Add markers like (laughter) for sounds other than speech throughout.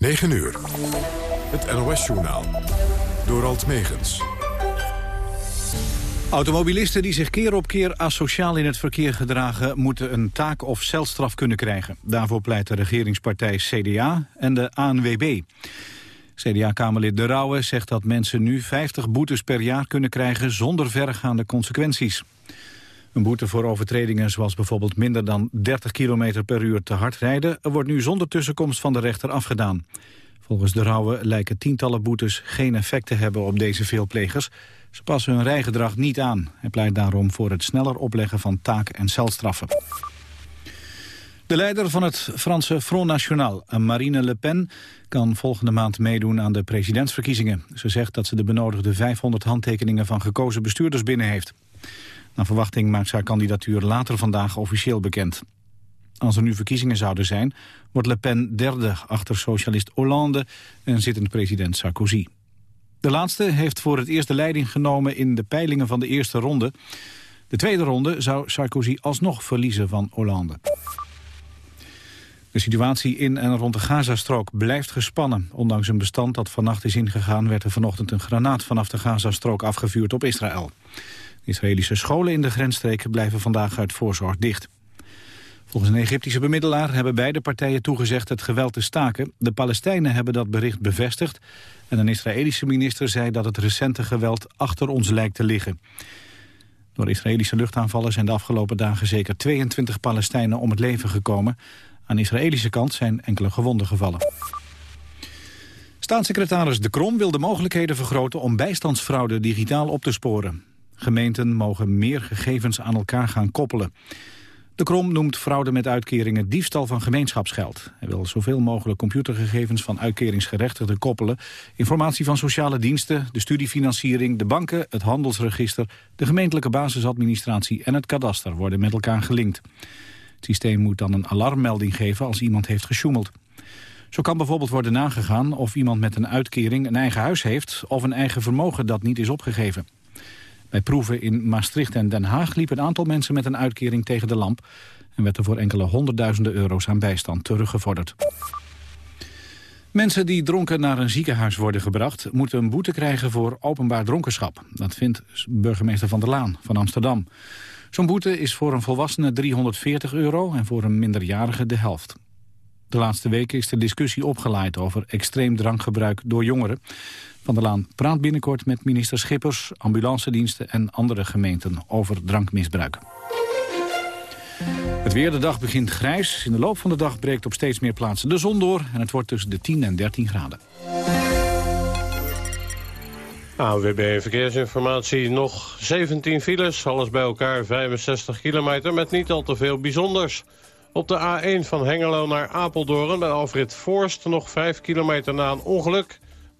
9 uur. Het NOS-journaal. Door Alt Megens. Automobilisten die zich keer op keer asociaal in het verkeer gedragen... moeten een taak- of celstraf kunnen krijgen. Daarvoor pleit de regeringspartij CDA en de ANWB. CDA-kamerlid De Rauwe zegt dat mensen nu 50 boetes per jaar kunnen krijgen... zonder verregaande consequenties. Een boete voor overtredingen zoals bijvoorbeeld minder dan 30 km per uur te hard rijden... wordt nu zonder tussenkomst van de rechter afgedaan. Volgens de Rauwe lijken tientallen boetes geen effect te hebben op deze veelplegers. Ze passen hun rijgedrag niet aan. Hij pleit daarom voor het sneller opleggen van taak- en celstraffen. De leider van het Franse Front National, Marine Le Pen, kan volgende maand meedoen aan de presidentsverkiezingen. Ze zegt dat ze de benodigde 500 handtekeningen van gekozen bestuurders binnen heeft. Naar verwachting maakt haar kandidatuur later vandaag officieel bekend. Als er nu verkiezingen zouden zijn, wordt Le Pen derde achter socialist Hollande en zittend president Sarkozy. De laatste heeft voor het eerst de leiding genomen in de peilingen van de eerste ronde. De tweede ronde zou Sarkozy alsnog verliezen van Hollande. De situatie in en rond de Gazastrook blijft gespannen. Ondanks een bestand dat vannacht is ingegaan... werd er vanochtend een granaat vanaf de Gazastrook afgevuurd op Israël. Israëlische scholen in de grensstreken blijven vandaag uit voorzorg dicht. Volgens een Egyptische bemiddelaar hebben beide partijen toegezegd het geweld te staken. De Palestijnen hebben dat bericht bevestigd. En een Israëlische minister zei dat het recente geweld achter ons lijkt te liggen. Door Israëlische luchtaanvallen zijn de afgelopen dagen zeker 22 Palestijnen om het leven gekomen. Aan de Israëlische kant zijn enkele gewonden gevallen. Staatssecretaris De Krom wil de mogelijkheden vergroten om bijstandsfraude digitaal op te sporen. Gemeenten mogen meer gegevens aan elkaar gaan koppelen. De Krom noemt fraude met uitkeringen diefstal van gemeenschapsgeld. Hij wil zoveel mogelijk computergegevens van uitkeringsgerechtigden koppelen. Informatie van sociale diensten, de studiefinanciering, de banken, het handelsregister... de gemeentelijke basisadministratie en het kadaster worden met elkaar gelinkt. Het systeem moet dan een alarmmelding geven als iemand heeft gesjoemeld. Zo kan bijvoorbeeld worden nagegaan of iemand met een uitkering een eigen huis heeft... of een eigen vermogen dat niet is opgegeven. Bij proeven in Maastricht en Den Haag liep een aantal mensen met een uitkering tegen de lamp... en werd er voor enkele honderdduizenden euro's aan bijstand teruggevorderd. Mensen die dronken naar een ziekenhuis worden gebracht... moeten een boete krijgen voor openbaar dronkenschap. Dat vindt burgemeester Van der Laan van Amsterdam. Zo'n boete is voor een volwassene 340 euro en voor een minderjarige de helft. De laatste weken is de discussie opgeleid over extreem drankgebruik door jongeren. Van der Laan praat binnenkort met minister Schippers, ambulancediensten en andere gemeenten over drankmisbruik. Het weer de dag begint grijs. In de loop van de dag breekt op steeds meer plaatsen de zon door... en het wordt tussen de 10 en 13 graden. AWB Verkeersinformatie, nog 17 files, alles bij elkaar 65 kilometer... met niet al te veel bijzonders. Op de A1 van Hengelo naar Apeldoorn bij Alfred Forst... nog 5 kilometer na een ongeluk,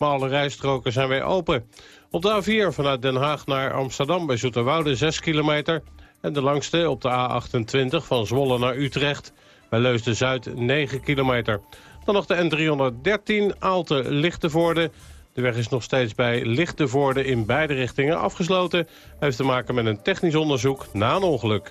alle rijstroken zijn weer open. Op de A4 vanuit Den Haag naar Amsterdam bij Zoeterwoude 6 kilometer... en de langste op de A28 van Zwolle naar Utrecht... bij Leusden-Zuid 9 kilometer. Dan nog de N313 Aalte-Lichtenvoorde... De weg is nog steeds bij Lichtenvoorde in beide richtingen afgesloten. Heeft te maken met een technisch onderzoek na een ongeluk.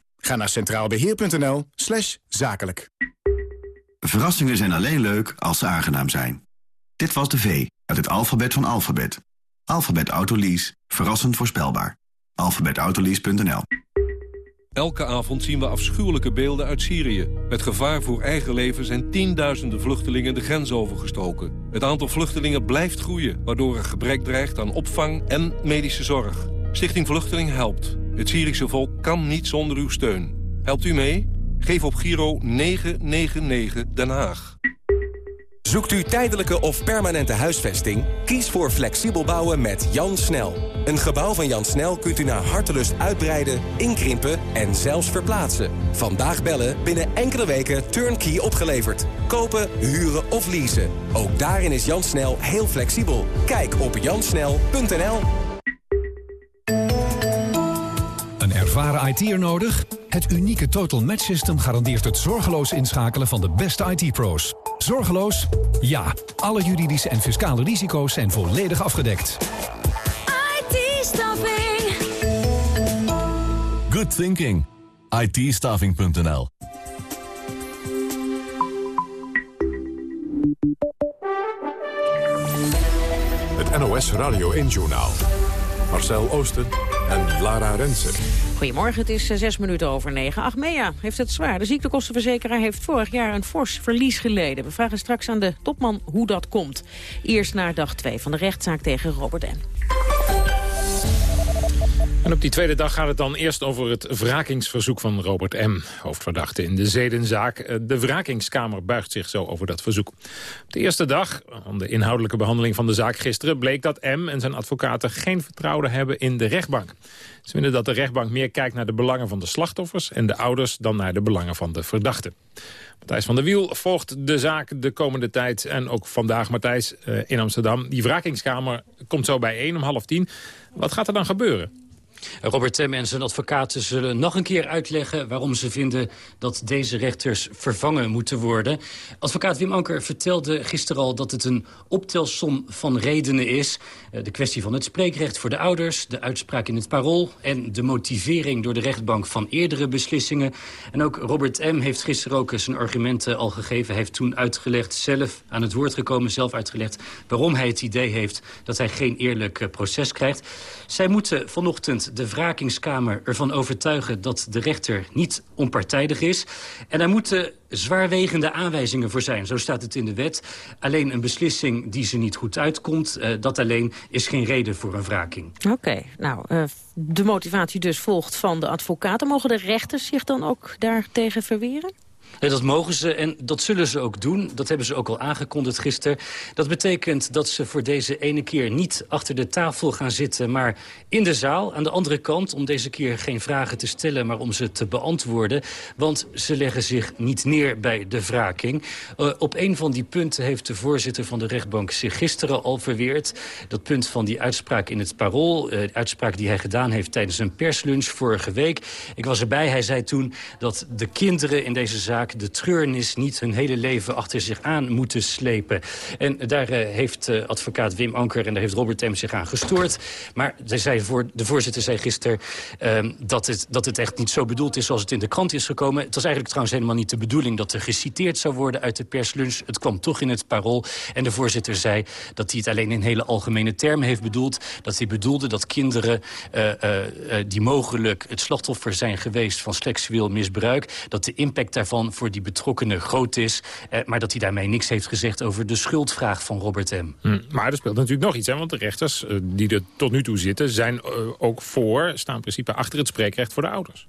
Ga naar centraalbeheer.nl slash zakelijk. Verrassingen zijn alleen leuk als ze aangenaam zijn. Dit was de V uit het alfabet van alfabet. Alfabet Autolease. Verrassend voorspelbaar. alfabetautolease.nl Elke avond zien we afschuwelijke beelden uit Syrië. Met gevaar voor eigen leven zijn tienduizenden vluchtelingen de grens overgestoken. Het aantal vluchtelingen blijft groeien, waardoor er gebrek dreigt aan opvang en medische zorg. Stichting Vluchteling helpt. Het Syrische volk kan niet zonder uw steun. Helpt u mee? Geef op Giro 999 Den Haag. Zoekt u tijdelijke of permanente huisvesting? Kies voor flexibel bouwen met Jan Snel. Een gebouw van Jan Snel kunt u naar hartelust uitbreiden, inkrimpen en zelfs verplaatsen. Vandaag bellen, binnen enkele weken turnkey opgeleverd. Kopen, huren of leasen. Ook daarin is Jan Snel heel flexibel. Kijk op jansnel.nl. ervaren IT'er nodig? Het unieke Total Match System garandeert het zorgeloos inschakelen van de beste IT-pro's. Zorgeloos? Ja. Alle juridische en fiscale risico's zijn volledig afgedekt. IT-staffing. Good thinking. IT-staffing.nl Het NOS Radio 1-journaal. Marcel Oosten en Lara Rensen. Goedemorgen, het is eh, zes minuten over negen. Achmea heeft het zwaar. De ziektekostenverzekeraar heeft vorig jaar een fors verlies geleden. We vragen straks aan de topman hoe dat komt. Eerst naar dag 2 van de rechtszaak tegen Robert N. En op die tweede dag gaat het dan eerst over het wrakingsverzoek van Robert M., hoofdverdachte in de zedenzaak. Eh, de wrakingskamer buigt zich zo over dat verzoek. Op de eerste dag, aan de inhoudelijke behandeling van de zaak gisteren... bleek dat M en zijn advocaten geen vertrouwen hebben in de rechtbank. Ze vinden dat de rechtbank meer kijkt naar de belangen van de slachtoffers... en de ouders dan naar de belangen van de verdachte. Matthijs van der Wiel volgt de zaak de komende tijd. En ook vandaag, Matthijs, eh, in Amsterdam. Die wrakingskamer komt zo bijeen om half tien. Wat gaat er dan gebeuren? Robert Tem en zijn advocaten zullen nog een keer uitleggen... waarom ze vinden dat deze rechters vervangen moeten worden. Advocaat Wim Anker vertelde gisteren al dat het een optelsom van redenen is. Eh, de kwestie van het spreekrecht voor de ouders... de uitspraak in het parool... en de motivering door de rechtbank van eerdere beslissingen. En ook Robert M. heeft gisteren ook zijn argumenten al gegeven. Hij heeft toen uitgelegd, zelf aan het woord gekomen... zelf uitgelegd waarom hij het idee heeft dat hij geen eerlijk eh, proces krijgt. Zij moeten vanochtend de wrakingskamer ervan overtuigen... dat de rechter niet onpartijdig is. En daar moeten zwaarwegende aanwijzingen voor zijn. Zo staat het in de wet. Alleen een beslissing die ze niet goed uitkomt... Uh, dat alleen is geen reden voor een wraking. Oké, nou, uh, de motivatie dus volgt van de advocaten. Mogen de rechters zich dan ook daartegen verweren? Dat mogen ze en dat zullen ze ook doen. Dat hebben ze ook al aangekondigd gisteren. Dat betekent dat ze voor deze ene keer niet achter de tafel gaan zitten... maar in de zaal, aan de andere kant... om deze keer geen vragen te stellen, maar om ze te beantwoorden. Want ze leggen zich niet neer bij de wraking. Uh, op een van die punten heeft de voorzitter van de rechtbank zich gisteren al verweerd. Dat punt van die uitspraak in het parool. Uh, uitspraak die hij gedaan heeft tijdens een perslunch vorige week. Ik was erbij, hij zei toen dat de kinderen in deze zaak de treurnis niet hun hele leven achter zich aan moeten slepen. En daar uh, heeft uh, advocaat Wim Anker en daar heeft Robert Tem zich aan gestoord. Maar zei voor, de voorzitter zei gisteren uh, dat, het, dat het echt niet zo bedoeld is zoals het in de krant is gekomen. Het was eigenlijk trouwens helemaal niet de bedoeling dat er geciteerd zou worden uit de perslunch. Het kwam toch in het parool. En de voorzitter zei dat hij het alleen in hele algemene termen heeft bedoeld. Dat hij bedoelde dat kinderen uh, die mogelijk het slachtoffer zijn geweest van seksueel misbruik... dat de impact daarvan voor die betrokkenen groot is. Eh, maar dat hij daarmee niks heeft gezegd over de schuldvraag van Robert M. Hm, maar er speelt natuurlijk nog iets, hè, want de rechters uh, die er tot nu toe zitten... zijn uh, ook voor, staan in principe achter het spreekrecht voor de ouders.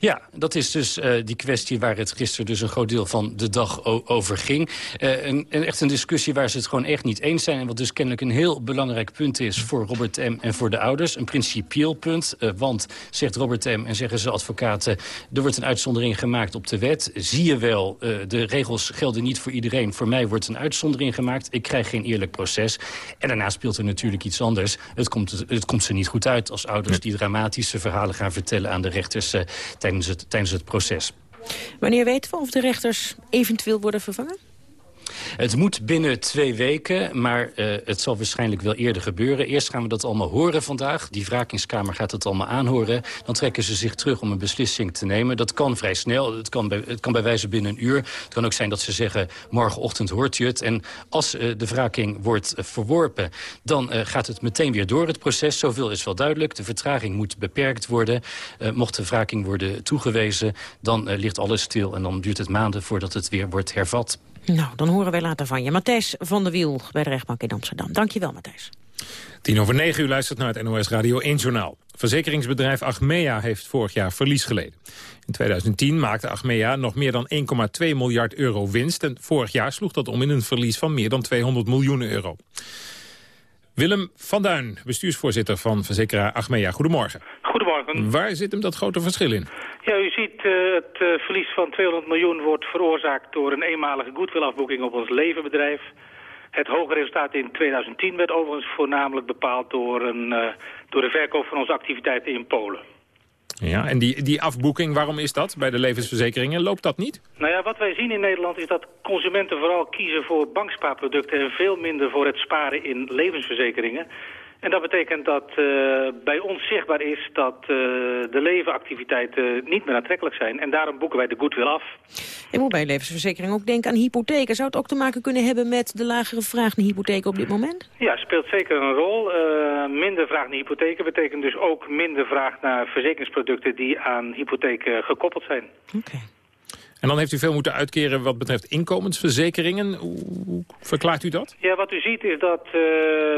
Ja, dat is dus uh, die kwestie waar het gisteren dus een groot deel van de dag over ging. Uh, een, echt een discussie waar ze het gewoon echt niet eens zijn. En wat dus kennelijk een heel belangrijk punt is voor Robert M. en voor de ouders. Een principieel punt, uh, want, zegt Robert M. en zeggen ze advocaten... er wordt een uitzondering gemaakt op de wet. Zie je wel, de regels gelden niet voor iedereen. Voor mij wordt een uitzondering gemaakt. Ik krijg geen eerlijk proces. En daarna speelt er natuurlijk iets anders. Het komt, het komt ze niet goed uit als ouders die dramatische verhalen gaan vertellen aan de rechters tijdens het, tijdens het proces. Wanneer weten we of de rechters eventueel worden vervangen? Het moet binnen twee weken, maar uh, het zal waarschijnlijk wel eerder gebeuren. Eerst gaan we dat allemaal horen vandaag. Die wrakingskamer gaat het allemaal aanhoren. Dan trekken ze zich terug om een beslissing te nemen. Dat kan vrij snel. Het kan bij, het kan bij wijze binnen een uur. Het kan ook zijn dat ze zeggen, morgenochtend hoort u het. En als uh, de wraking wordt uh, verworpen, dan gaat het meteen weer door het proces. Zoveel is wel duidelijk. De vertraging moet beperkt worden. mocht de wraking worden toegewezen, dan ligt alles stil. En dan duurt het maanden voordat het weer wordt hervat. Nou, dan horen wij later van je. Matthijs van der Wiel bij de rechtbank in Amsterdam. Dankjewel, Matthijs. Tien over negen uur luistert naar het NOS Radio 1 Journaal. Verzekeringsbedrijf Achmea heeft vorig jaar verlies geleden. In 2010 maakte Achmea nog meer dan 1,2 miljard euro winst... en vorig jaar sloeg dat om in een verlies van meer dan 200 miljoen euro. Willem van Duin, bestuursvoorzitter van verzekeraar Achmea. Goedemorgen. Goedemorgen. Waar zit hem dat grote verschil in? Ja, u ziet uh, het uh, verlies van 200 miljoen wordt veroorzaakt door een eenmalige goodwillafboeking op ons levenbedrijf. Het hoge resultaat in 2010 werd overigens voornamelijk bepaald door, een, uh, door de verkoop van onze activiteiten in Polen. Ja, en die, die afboeking, waarom is dat bij de levensverzekeringen? Loopt dat niet? Nou ja, wat wij zien in Nederland is dat consumenten vooral kiezen voor bankspaarproducten... en veel minder voor het sparen in levensverzekeringen. En dat betekent dat uh, bij ons zichtbaar is dat uh, de levenactiviteiten niet meer aantrekkelijk zijn. En daarom boeken wij de goodwill af. Je moet bij levensverzekering ook denken aan hypotheken. Zou het ook te maken kunnen hebben met de lagere vraag naar hypotheken op dit moment? Ja, speelt zeker een rol. Uh, minder vraag naar hypotheken betekent dus ook minder vraag naar verzekeringsproducten die aan hypotheken gekoppeld zijn. Oké. Okay. En dan heeft u veel moeten uitkeren wat betreft inkomensverzekeringen. Hoe verklaart u dat? Ja, wat u ziet is dat uh,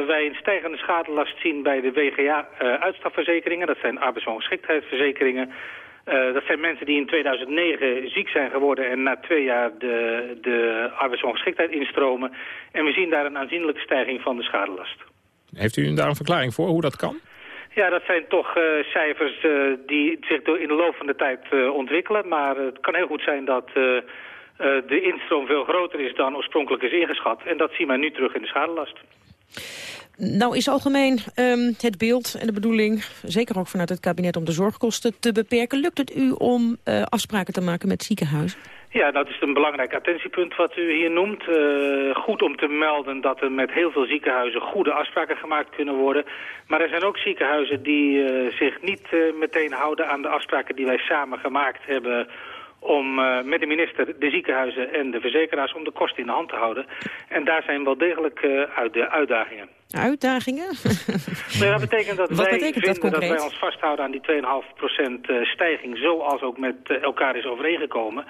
wij een stijgende schadelast zien bij de WGA-uitstapverzekeringen. Uh, dat zijn arbeidsongeschiktheidsverzekeringen. Uh, dat zijn mensen die in 2009 ziek zijn geworden en na twee jaar de, de arbeidsongeschiktheid instromen. En we zien daar een aanzienlijke stijging van de schadelast. Heeft u daar een verklaring voor hoe dat kan? Ja, dat zijn toch uh, cijfers uh, die zich door in de loop van de tijd uh, ontwikkelen. Maar het kan heel goed zijn dat de instroom veel groter is dan oorspronkelijk is ingeschat. En dat zien wij nu terug in de schadelast. Nou is algemeen um, het beeld en de bedoeling, zeker ook vanuit het kabinet, om de zorgkosten te beperken. Lukt het u om afspraken te maken met ziekenhuizen? Ja, dat is een belangrijk attentiepunt wat u hier noemt. Uh, goed om te melden dat er met heel veel ziekenhuizen goede afspraken gemaakt kunnen worden. Maar er zijn ook ziekenhuizen die uh, zich niet uh, meteen houden aan de afspraken die wij samen gemaakt hebben om met de minister de ziekenhuizen en de verzekeraars om de kosten in de hand te houden. En daar zijn wel degelijk uit de uitdagingen. Uitdagingen? (laughs) nee, dat betekent dat Wat wij betekent vinden dat, dat, wij ons vasthouden aan die 2,5% stijging zoals ook met elkaar is overeengekomen.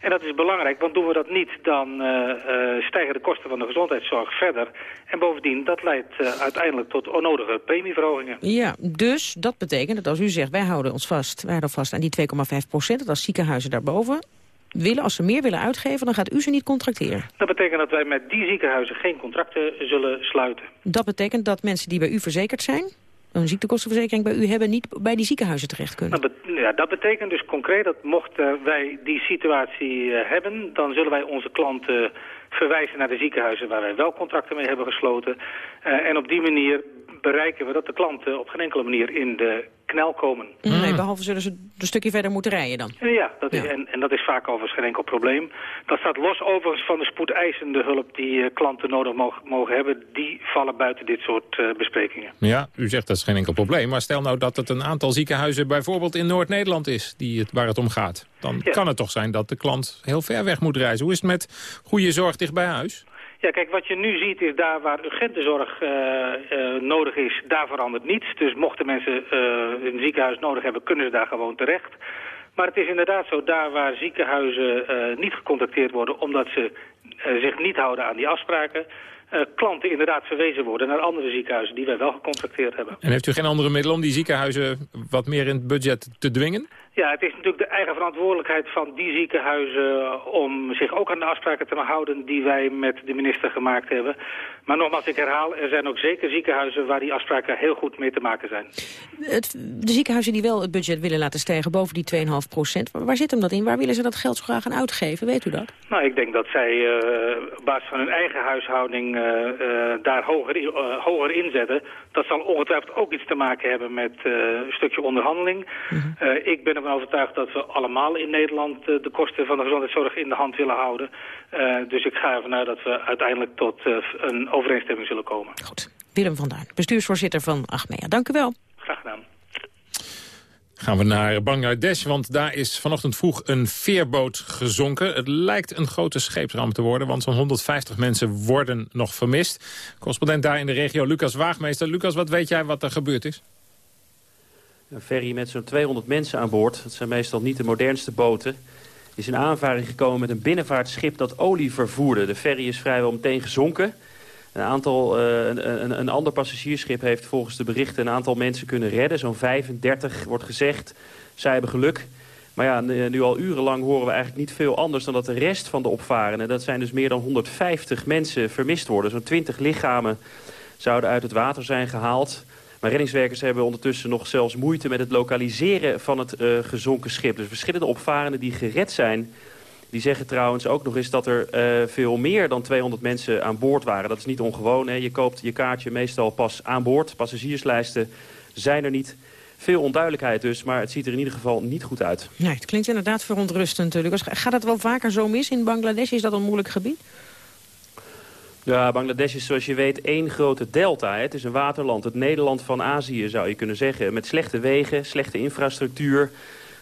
En dat is belangrijk, want doen we dat niet, dan uh, uh, stijgen de kosten van de gezondheidszorg verder. En bovendien, dat leidt uh, uiteindelijk tot onnodige premieverhogingen. Ja, dus dat betekent dat als u zegt, wij houden ons vast, wij houden vast aan die 2,5 procent, dat als ziekenhuizen daarboven willen, als ze meer willen uitgeven, dan gaat u ze niet contracteren. Dat betekent dat wij met die ziekenhuizen geen contracten zullen sluiten. Dat betekent dat mensen die bij u verzekerd zijn, een ziektekostenverzekering bij u hebben... niet bij die ziekenhuizen terecht kunnen? Be ja, dat betekent dus concreet dat mochten wij die situatie uh, hebben... dan zullen wij onze klanten verwijzen naar de ziekenhuizen... waar wij wel contracten mee hebben gesloten. Uh, en op die manier bereiken we dat de klanten op geen enkele manier in de knel komen. Nee, behalve zullen ze een stukje verder moeten rijden dan. Ja, dat is, ja. En, en dat is vaak overigens geen enkel probleem. Dat staat los overigens van de spoedeisende hulp die uh, klanten nodig mogen, mogen hebben. Die vallen buiten dit soort uh, besprekingen. Ja, u zegt dat is geen enkel probleem. Maar stel nou dat het een aantal ziekenhuizen bijvoorbeeld in Noord-Nederland is die het, waar het om gaat. Dan ja. kan het toch zijn dat de klant heel ver weg moet reizen. Hoe is het met goede zorg dicht bij huis? Ja, kijk, wat je nu ziet is daar waar urgente zorg uh, uh, nodig is, daar verandert niets. Dus mochten mensen uh, een ziekenhuis nodig hebben, kunnen ze daar gewoon terecht. Maar het is inderdaad zo, daar waar ziekenhuizen niet gecontacteerd worden omdat ze zich niet houden aan die afspraken... Klanten inderdaad verwezen worden naar andere ziekenhuizen die wij wel gecontracteerd hebben. En heeft u geen andere middelen om die ziekenhuizen wat meer in het budget te dwingen? Ja, het is natuurlijk de eigen verantwoordelijkheid van die ziekenhuizen om zich ook aan de afspraken te houden die wij met de minister gemaakt hebben. Maar nogmaals, ik herhaal, er zijn ook zeker ziekenhuizen waar die afspraken heel goed mee te maken zijn. Het, de ziekenhuizen die wel het budget willen laten stijgen boven die 2,5 procent, waar zit hem dat in? Waar willen ze dat geld zo graag aan uitgeven? Weet u dat? Nou, ik denk dat zij uh, op basis van hun eigen huishouding uh, uh, daar hoger, hoger inzetten. Dat zal ongetwijfeld ook iets te maken hebben met een stukje onderhandeling. -hmm. ik ben ervan overtuigd dat we allemaal in Nederland de kosten van de gezondheidszorg in de hand willen houden. dus ik ga ervan uit dat we uiteindelijk tot een overeenstemming zullen komen. Goed. Willem van Duin, bestuursvoorzitter van Achmea. Dank u wel. Graag gedaan. Gaan we naar Bangladesh, want daar is vanochtend vroeg een veerboot gezonken. Het lijkt een grote scheepsramp te worden, want zo'n 150 mensen worden nog vermist. Correspondent daar in de regio, Lucas Waagmeester. Lucas, wat weet jij wat er gebeurd is? Een ferry met zo'n 200 mensen aan boord. Dat zijn meestal niet de modernste boten is in aanvaring gekomen met een binnenvaartschip dat olie vervoerde. De ferry is vrijwel meteen gezonken. Een, aantal, een, een, een, ander passagiersschip heeft volgens de berichten een aantal mensen kunnen redden. Zo'n 35 wordt gezegd. Zij hebben geluk. Maar ja, nu al urenlang horen we eigenlijk niet veel anders... dan dat de rest van de opvarenden... dat zijn dus meer dan 150 mensen vermist worden. Zo'n 20 lichamen zouden uit het water zijn gehaald. Maar reddingswerkers hebben ondertussen nog zelfs moeite... met het lokaliseren van het uh, gezonken schip. Dus verschillende opvarenden die gered zijn... Die zeggen trouwens ook nog eens dat er uh, veel meer dan 200 mensen aan boord waren. Dat is niet ongewoon. Hè? Je koopt je kaartje meestal pas aan boord. Passagierslijsten zijn er niet. Veel onduidelijkheid dus, maar het ziet er in ieder geval niet goed uit. Nee, het klinkt inderdaad verontrustend. Lucas. Gaat het wel vaker zo mis in Bangladesh? Is dat een moeilijk gebied? Ja, Bangladesh is zoals je weet één grote delta. Het is een waterland, het Nederland van Azië zou je kunnen zeggen. Met slechte wegen, slechte infrastructuur.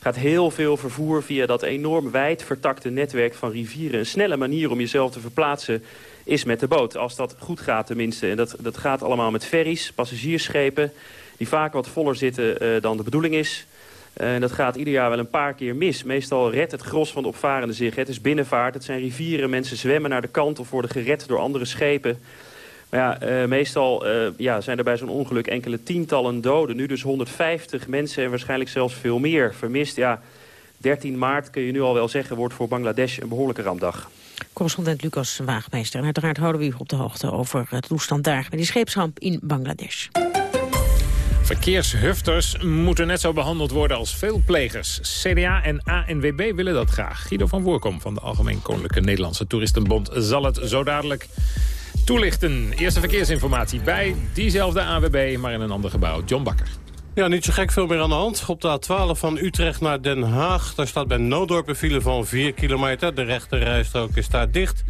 Gaat heel veel vervoer via dat enorm wijd vertakte netwerk van rivieren. Een snelle manier om jezelf te verplaatsen is met de boot. Als dat goed gaat tenminste. En dat, dat gaat allemaal met ferries, passagiersschepen die vaak wat voller zitten uh, dan de bedoeling is. Eh, dat gaat ieder jaar wel een paar keer mis. Meestal redt het gros van de opvarenden zich. Het is binnenvaart, het zijn rivieren, mensen zwemmen naar de kant... of worden gered door andere schepen. Maar ja, uh, meestal ja, zijn er bij zo'n ongeluk enkele tientallen doden. Nu dus 150 mensen en waarschijnlijk zelfs veel meer vermist. Ja, 13 maart kun je nu al wel zeggen wordt voor Bangladesh een behoorlijke rampdag. Correspondent Lucas Waagmeester. En uiteraard houden we u op de hoogte over het toestand daar... met die scheepsramp in Bangladesh. Verkeershufters moeten net zo behandeld worden als veel plegers. CDA en ANWB willen dat graag. Guido van Voorkom van de Algemeen Koninklijke Nederlandse Toeristenbond... zal het zo dadelijk toelichten. Eerste verkeersinformatie bij diezelfde ANWB, maar in een ander gebouw. John Bakker. Ja, niet zo gek veel meer aan de hand. Op de A12 van Utrecht naar Den Haag. Daar staat bij Noodorp een file van 4 kilometer. De rechte rijstrook is daar dicht.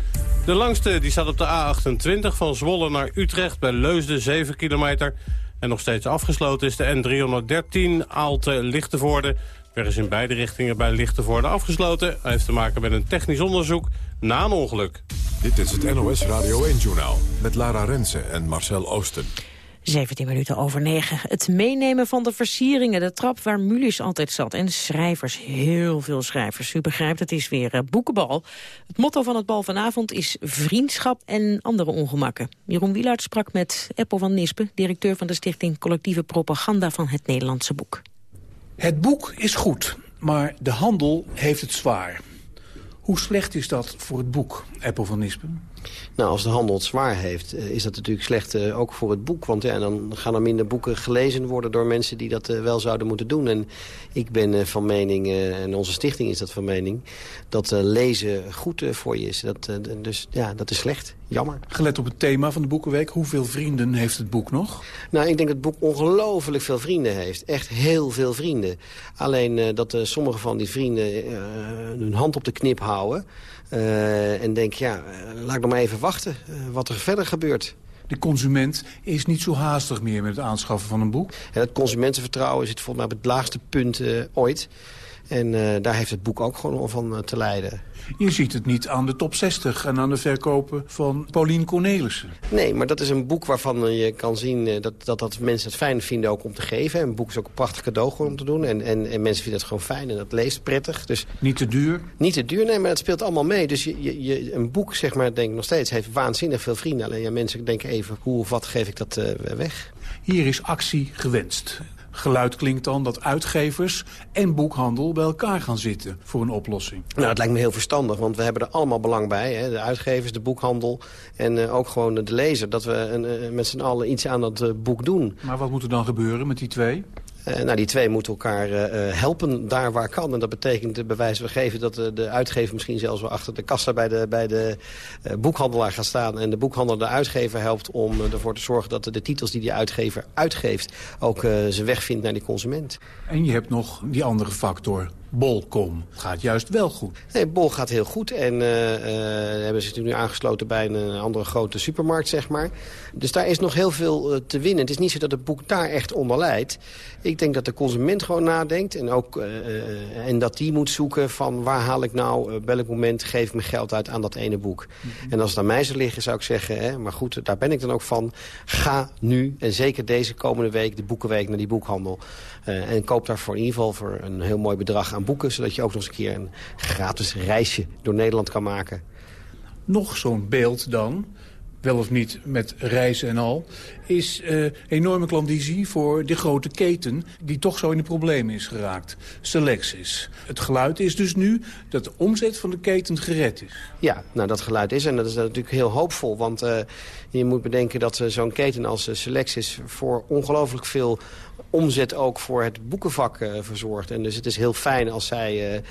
De langste die staat op de A28 van Zwolle naar Utrecht... bij Leusden 7 kilometer... En nog steeds afgesloten is de N313 Aalte-Lichtenvoorde. Er is in beide richtingen bij Lichtenvoorde afgesloten. Hij heeft te maken met een technisch onderzoek na een ongeluk. Dit is het NOS Radio 1-journaal met Lara Rensen en Marcel Oosten. 17 minuten over 9. Het meenemen van de versieringen, de trap waar Mulis altijd zat. En schrijvers, heel veel schrijvers. U begrijpt, het is weer uh, boekenbal. Het motto van het bal vanavond is vriendschap en andere ongemakken. Jeroen Wielaert sprak met Eppo van Nispen... directeur van de stichting Collectieve Propaganda van het Nederlandse Boek. Het boek is goed, maar de handel heeft het zwaar. Hoe slecht is dat voor het boek, Eppo van Nispen? Nou, als de handel het zwaar heeft, eh, is dat natuurlijk slecht uh, ook voor het boek. Want ja, dan gaan er minder boeken gelezen worden door mensen die dat uh, wel zouden moeten doen. En ik ben van mening, en onze stichting is dat van mening, dat lezen goed voor je is. Dat, dus ja, dat is slecht. Jammer. Gelet op het thema van de Boekenweek, hoeveel vrienden heeft het boek nog? Nou, ik denk dat het boek ongelooflijk veel vrienden heeft. Echt heel veel vrienden. Alleen dat sommige van die vrienden hun hand op de knip houden... Uh, en denk, ja, laat ik nog maar even wachten uh, wat er verder gebeurt. De consument is niet zo haastig meer met het aanschaffen van een boek? Ja, het consumentenvertrouwen zit volgens mij op het laagste punt uh, ooit. En daar heeft het boek ook gewoon van te lijden. Je ziet het niet aan de top 60 en aan de verkopen van Paulien Cornelissen. Nee, maar dat is een boek waarvan je kan zien eh, dat, dat, dat mensen het fijn vinden ook om te geven. Een boek is ook een prachtig cadeau gewoon om te doen. En, en, en mensen vinden het gewoon fijn en dat leest prettig. Dus niet te duur? Niet te duur, nee, maar het speelt allemaal mee. Dus je, je, je, een boek, zeg maar, denk ik nog steeds, heeft waanzinnig veel vrienden. Alleen ja, mensen denken even, hoe of wat geef ik dat uh, weg? Hier is actie gewenst. Geluid klinkt dan dat uitgevers en boekhandel bij elkaar gaan zitten voor een oplossing. Nou, het lijkt me heel verstandig, want we hebben er allemaal belang bij. Hè? De uitgevers, de boekhandel en uh, ook gewoon de lezer. Dat we uh, met z'n allen iets aan dat uh, boek doen. Maar wat moet er dan gebeuren met die twee? Uh, nou, die twee moeten elkaar uh, helpen daar waar kan. En dat betekent bij wijze van geven dat de, uitgever misschien zelfs wel achter de kassa bij de, bij de boekhandelaar gaat staan. En de boekhandelaar de uitgever helpt om ervoor te zorgen dat de, de titels die die uitgever uitgeeft ook zijn weg vindt naar die consument. En je hebt nog die andere factor, Bol.com. gaat juist wel goed. Nee, Bol gaat heel goed. En uh, uh, hebben zich nu aangesloten bij een andere grote supermarkt, zeg maar. Dus daar is nog heel veel te winnen. Het is niet zo dat het boek daar echt onder leidt. Ik denk dat de consument gewoon nadenkt. En, ook, en dat die moet zoeken van waar haal ik nou, welk moment geef ik mijn geld uit aan dat ene boek. Mm -hmm. En als het aan mij zou liggen, zou ik zeggen, hè, maar goed, daar ben ik dan ook van. Ga nu, en zeker deze komende week, de boekenweek, naar die boekhandel. en koop daarvoor in ieder geval voor een heel mooi bedrag aan boeken... zodat je ook nog eens een keer een gratis reisje door Nederland kan maken. Nog zo'n beeld dan. wel of niet met reizen en al... is uh, enorme klandizie voor de grote keten die toch zo in de problemen is geraakt. Selectis. Het geluid is dus nu dat de omzet van de keten gered is. Ja, nou dat geluid is en dat is natuurlijk heel hoopvol. Want uh, je moet bedenken dat uh, zo'n keten als Selectis voor ongelooflijk veel omzet ook voor het boekenvak verzorgt. En dus het is heel fijn als zij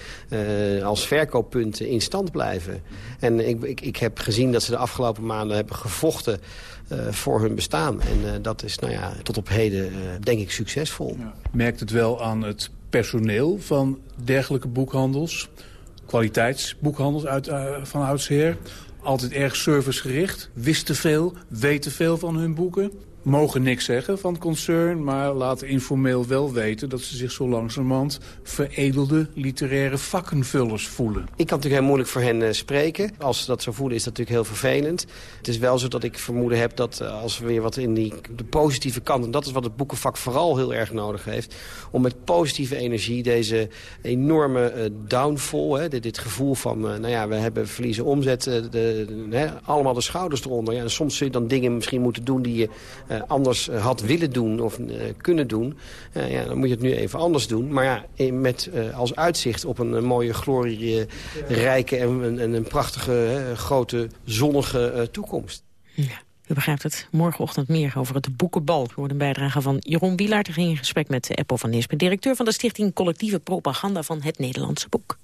als verkooppunten in stand blijven. En ik, ik, ik heb gezien dat ze de afgelopen maanden hebben gevochten voor hun bestaan. En dat is nou ja, tot op heden denk ik succesvol. Ja. Merkt het wel aan het personeel van dergelijke boekhandels? Kwaliteitsboekhandels uit, van oudsher? Altijd erg servicegericht, wisten veel, weten veel van hun boeken mogen niks zeggen van concern... maar laten informeel wel weten dat ze zich zo langzamerhand... veredelde literaire vakkenvullers voelen. Ik kan natuurlijk heel moeilijk voor hen uh, spreken. Als ze dat zo voelen is dat natuurlijk heel vervelend. Het is wel zo dat ik vermoeden heb dat uh, als we weer wat in die, de positieve kant... en dat is wat het boekenvak vooral heel erg nodig heeft... om met positieve energie deze enorme uh, downfall... Hè, dit, gevoel van, nou ja, we hebben verliezen omzet... De, allemaal de schouders eronder. Ja, en soms zul je dan dingen misschien moeten doen die je anders eh, had willen doen of uh, kunnen doen... ja, dan moet je het nu even anders doen. Maar ja, met als uitzicht op een, mooie, glorierijke en, en, een prachtige, grote, zonnige toekomst. Ja. U begrijpt het. Morgenochtend meer over het boekenbal. U hoort een bijdrage van Jeroen Wielaert. ging in gesprek met Eppo van Nispen, directeur van de Stichting Collectieve Propaganda van het Nederlandse Boek.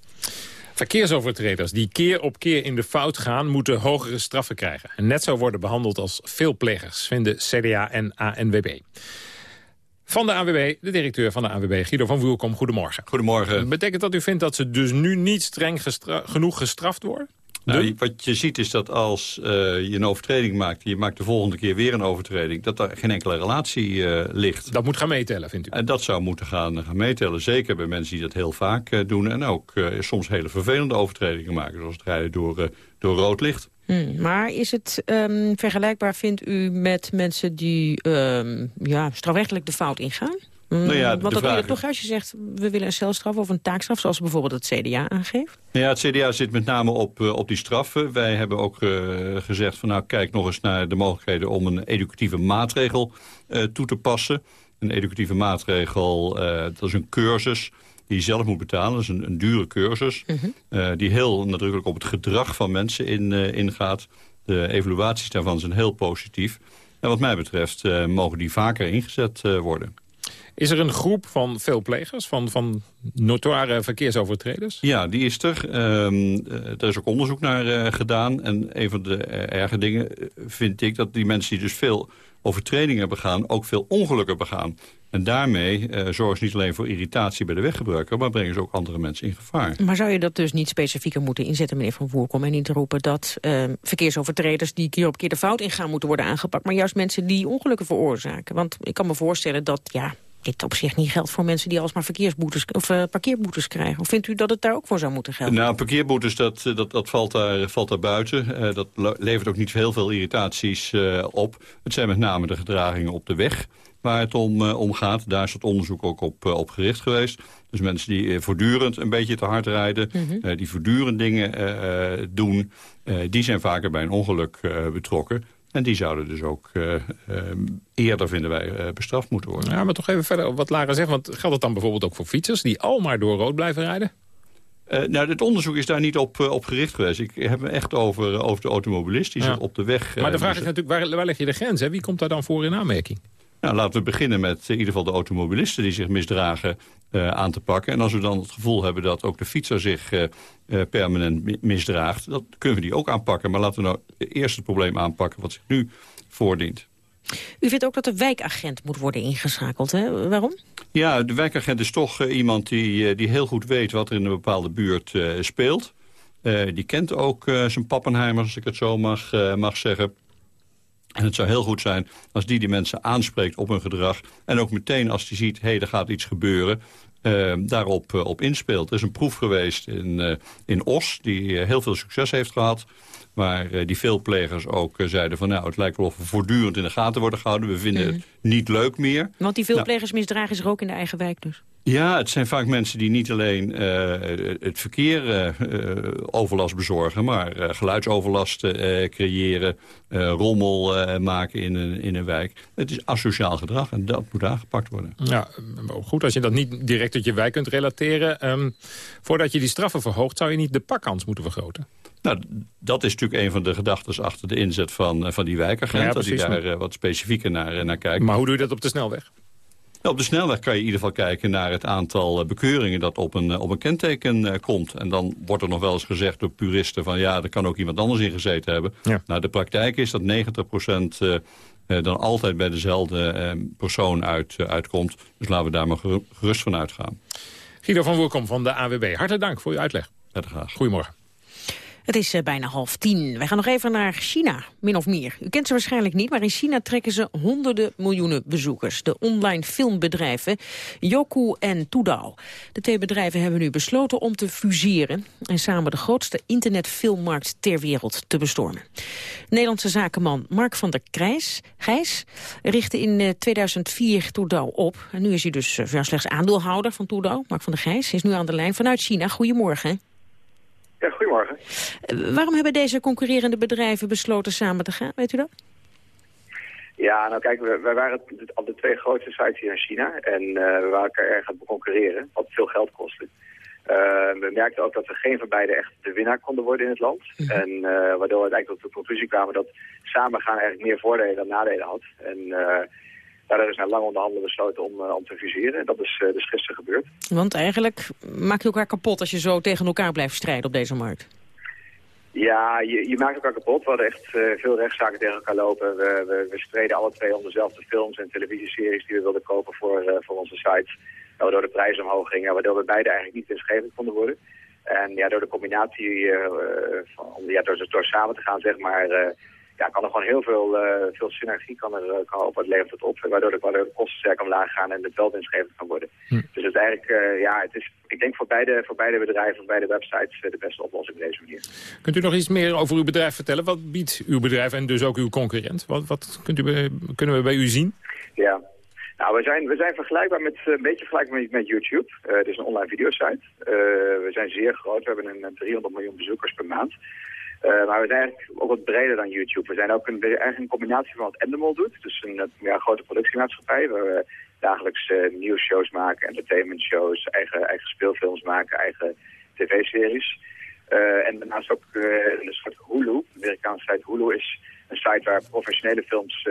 Verkeersovertreders die keer op keer in de fout gaan... moeten hogere straffen krijgen. En net zo worden behandeld als veel plegers, vinden CDA en ANWB. Van de ANWB, de directeur van de ANWB, Guido van Woelkom. Goedemorgen. Goedemorgen. Betekent dat u vindt dat ze dus nu niet streng genoeg gestraft worden? Nou, wat je ziet is dat als uh, je een overtreding maakt... je maakt de volgende keer weer een overtreding... dat er geen enkele relatie uh, ligt. Dat moet gaan meetellen, vindt u? En dat zou moeten gaan, gaan meetellen. Zeker bij mensen die dat heel vaak uh, doen. En ook soms hele vervelende overtredingen maken. Zoals het rijden door, door rood licht. Hmm, maar is het um, vergelijkbaar, vindt u, met mensen die um, ja, strafrechtelijk de fout ingaan? Nou ja, Want dat vraag... toch als je zegt, we willen een celstraf of een taakstraf... zoals bijvoorbeeld het CDA aangeeft? Ja, het CDA zit met name op, uh, op die straffen. Wij hebben ook uh, gezegd van nou kijk nog eens naar de mogelijkheden... om een educatieve maatregel uh, toe te passen. Een educatieve maatregel, dat is een cursus die je zelf moet betalen. Dat is een, een dure cursus. -huh. Mhm. die heel nadrukkelijk op het gedrag van mensen in, ingaat. De evaluaties daarvan zijn heel positief. En wat mij betreft mogen die vaker ingezet worden. Is er een groep van veel plegers, van, van notoire verkeersovertreders? Ja, die is er. Um, er is ook onderzoek naar uh, gedaan. En een van de uh, erge dingen vind ik dat die mensen die dus veel overtredingen begaan... ook veel ongelukken begaan. En daarmee uh, zorgen ze niet alleen voor irritatie bij de weggebruiker... maar brengen ze ook andere mensen in gevaar. Maar zou je dat dus niet specifieker moeten inzetten, meneer Van Voerkom... en niet roepen dat uh, verkeersovertreders die keer op keer de fout ingaan... moeten worden aangepakt, maar juist mensen die ongelukken veroorzaken? Want ik kan me voorstellen dat, ja, dit op zich niet geldt voor mensen die alsmaar verkeersboetes of uh, parkeerboetes krijgen. Of vindt u dat het daar ook voor zou moeten gelden? Nou, parkeerboetes, dat, dat, dat valt, daar, valt daar buiten. Uh, dat levert ook niet heel veel irritaties uh, op. Het zijn met name de gedragingen op de weg waar het om, om gaat. Daar is het onderzoek ook op, op gericht geweest. Dus mensen die voortdurend een beetje te hard rijden... Mm -hmm. die voortdurend dingen doen... die zijn vaker bij een ongeluk betrokken. En die zouden dus ook uh, uh, eerder, vinden wij, uh, bestraft moeten worden. Ja, maar toch even verder wat Lara zegt. Want geldt het dan bijvoorbeeld ook voor fietsers... die al maar door rood blijven rijden? nou, het onderzoek is daar niet op, op gericht geweest. Ik heb me echt over, over de automobilist die ja. op de weg... maar de vraag is natuurlijk, waar, waar leg je de grens? Hè? Wie komt daar dan voor in aanmerking? Nou, laten we beginnen met in ieder geval de automobilisten die zich misdragen uh, aan te pakken. En als we dan het gevoel hebben dat ook de fietser zich uh, uh, permanent misdraagt... dan kunnen we die ook aanpakken. Maar laten we nou eerst het probleem aanpakken wat zich nu voordient. U vindt ook dat de wijkagent moet worden ingeschakeld, hè? Waarom? Ja, de wijkagent is toch iemand die, die heel goed weet wat er in een bepaalde buurt speelt. die kent ook zijn pappenheimers, als ik het zo mag, mag zeggen. En het zou heel goed zijn als die die mensen aanspreekt op hun gedrag. En ook meteen als die ziet, hé, hey, er gaat iets gebeuren... Uh, daarop uh, op inspeelt. Er is een proef geweest in, uh, in Os die heel veel succes heeft gehad. Waar die veel plegers ook zeiden van... nou, het lijkt wel of we voortdurend in de gaten worden gehouden. We vinden mm. het niet leuk meer. Want die veel nou, misdragen zich ook in de eigen wijk dus? Ja, het zijn vaak mensen die niet alleen uh, het verkeer uh, overlast bezorgen... maar geluidsoverlast creëren, rommel maken in een, in een wijk. Het is asociaal gedrag en dat moet aangepakt worden. Ja, goed, als je dat niet direct tot je wijk kunt relateren... Um, voordat je die straffen verhoogt, zou je niet de pakkans moeten vergroten? Nou, dat is natuurlijk een van de gedachten achter de inzet van, van die wijkagent. Ja, dat die daar wat specifieker naar, naar kijkt. Maar hoe doe je dat op de snelweg? Op de snelweg kan je in ieder geval kijken naar het aantal eh, bekeuringen dat op een, eh, op een kenteken eh, komt. En dan wordt er nog wel eens gezegd door puristen van ja, er kan ook iemand anders in gezeten hebben. Nou, de praktijk is dat 90% dan altijd bij dezelfde persoon uit, uitkomt. Dus laten we daar maar gerust van uitgaan. Guido van Woerkom van de AWB, hartelijk dank voor uw uitleg. graag. Goedemorgen. Het is eh, bijna half tien. Wij gaan nog even naar China, min of meer. U kent ze waarschijnlijk niet, maar in China trekken ze honderden miljoenen bezoekers. De online filmbedrijven Yoku en Tudao. De twee bedrijven hebben nu besloten om te fuseren... en samen de grootste internetfilmmarkt ter wereld te bestormen. Nederlandse zakenman Mark van der Krijs, Gijs richtte in 2004 eh, Tudao op. En nu is hij dus uh, slechts aandeelhouder van Tudao. Mark van der Grijs is nu aan de lijn vanuit China. Goedemorgen. Ja, goedemorgen. Eh, waarom hebben deze concurrerende bedrijven besloten samen te gaan, weet u dat? Ja, nou kijk, wij waren al de twee grootste sites hier in China. En uh, we waren elkaar erg aan het concurreren, wat veel geld kostte. Uh, we merkten ook dat we geen van beiden echt de winnaar konden worden in het land. Mhm. En uh, waardoor we uiteindelijk tot de conclusie kwamen dat samengaan eigenlijk meer voordelen dan nadelen had. En Daardoor is na lang onderhandelen besloten om, uh, om te fuseren. En dat is uh, dus gisteren gebeurd. Want eigenlijk maak je elkaar kapot als je zo tegen elkaar blijft strijden op deze markt. Ja, je, je maakt elkaar kapot. We hadden echt uh, veel rechtszaken tegen elkaar lopen. We, we, we, streden alle twee om dezelfde films en televisieseries die we wilden kopen voor, voor onze sites. Waardoor de prijzen omhoog gingen, waardoor we beide eigenlijk niet winstgevend konden worden. En ja, door de combinatie, van, ja, door, door samen te gaan, zeg maar ja, kan er gewoon heel veel, uh, veel synergie kan er, eh, kan op het levert het op. Waardoor de, waardoor de kosten sterk omlaag gaan en het wel winstgevend kan worden. Hm. Dus het is eigenlijk, uh, ja, het is, ik denk voor beide, voor beide bedrijven, voor beide websites de beste oplossing op deze manier. Kunt u nog iets meer over uw bedrijf vertellen? Wat biedt uw bedrijf en dus ook uw concurrent? Wat, wat kunt u, kunnen we bij u zien? Ja, nou, we zijn, we zijn vergelijkbaar met, een beetje vergelijkbaar met, met YouTube. Uh, het is een online videosite. Uh, we zijn zeer groot. We hebben een 300 miljoen bezoekers per maand. Uh, maar we zijn eigenlijk ook wat breder dan YouTube. We zijn ook een, eigenlijk een combinatie van wat Endemol doet. Dus een ja, grote productiemaatschappij waar we dagelijks uh, nieuwsshows maken, entertainment shows, eigen, eigen speelfilms maken, eigen tv-series. En daarnaast ook een soort Hulu, de Amerikaanse site Hulu is een site waar professionele films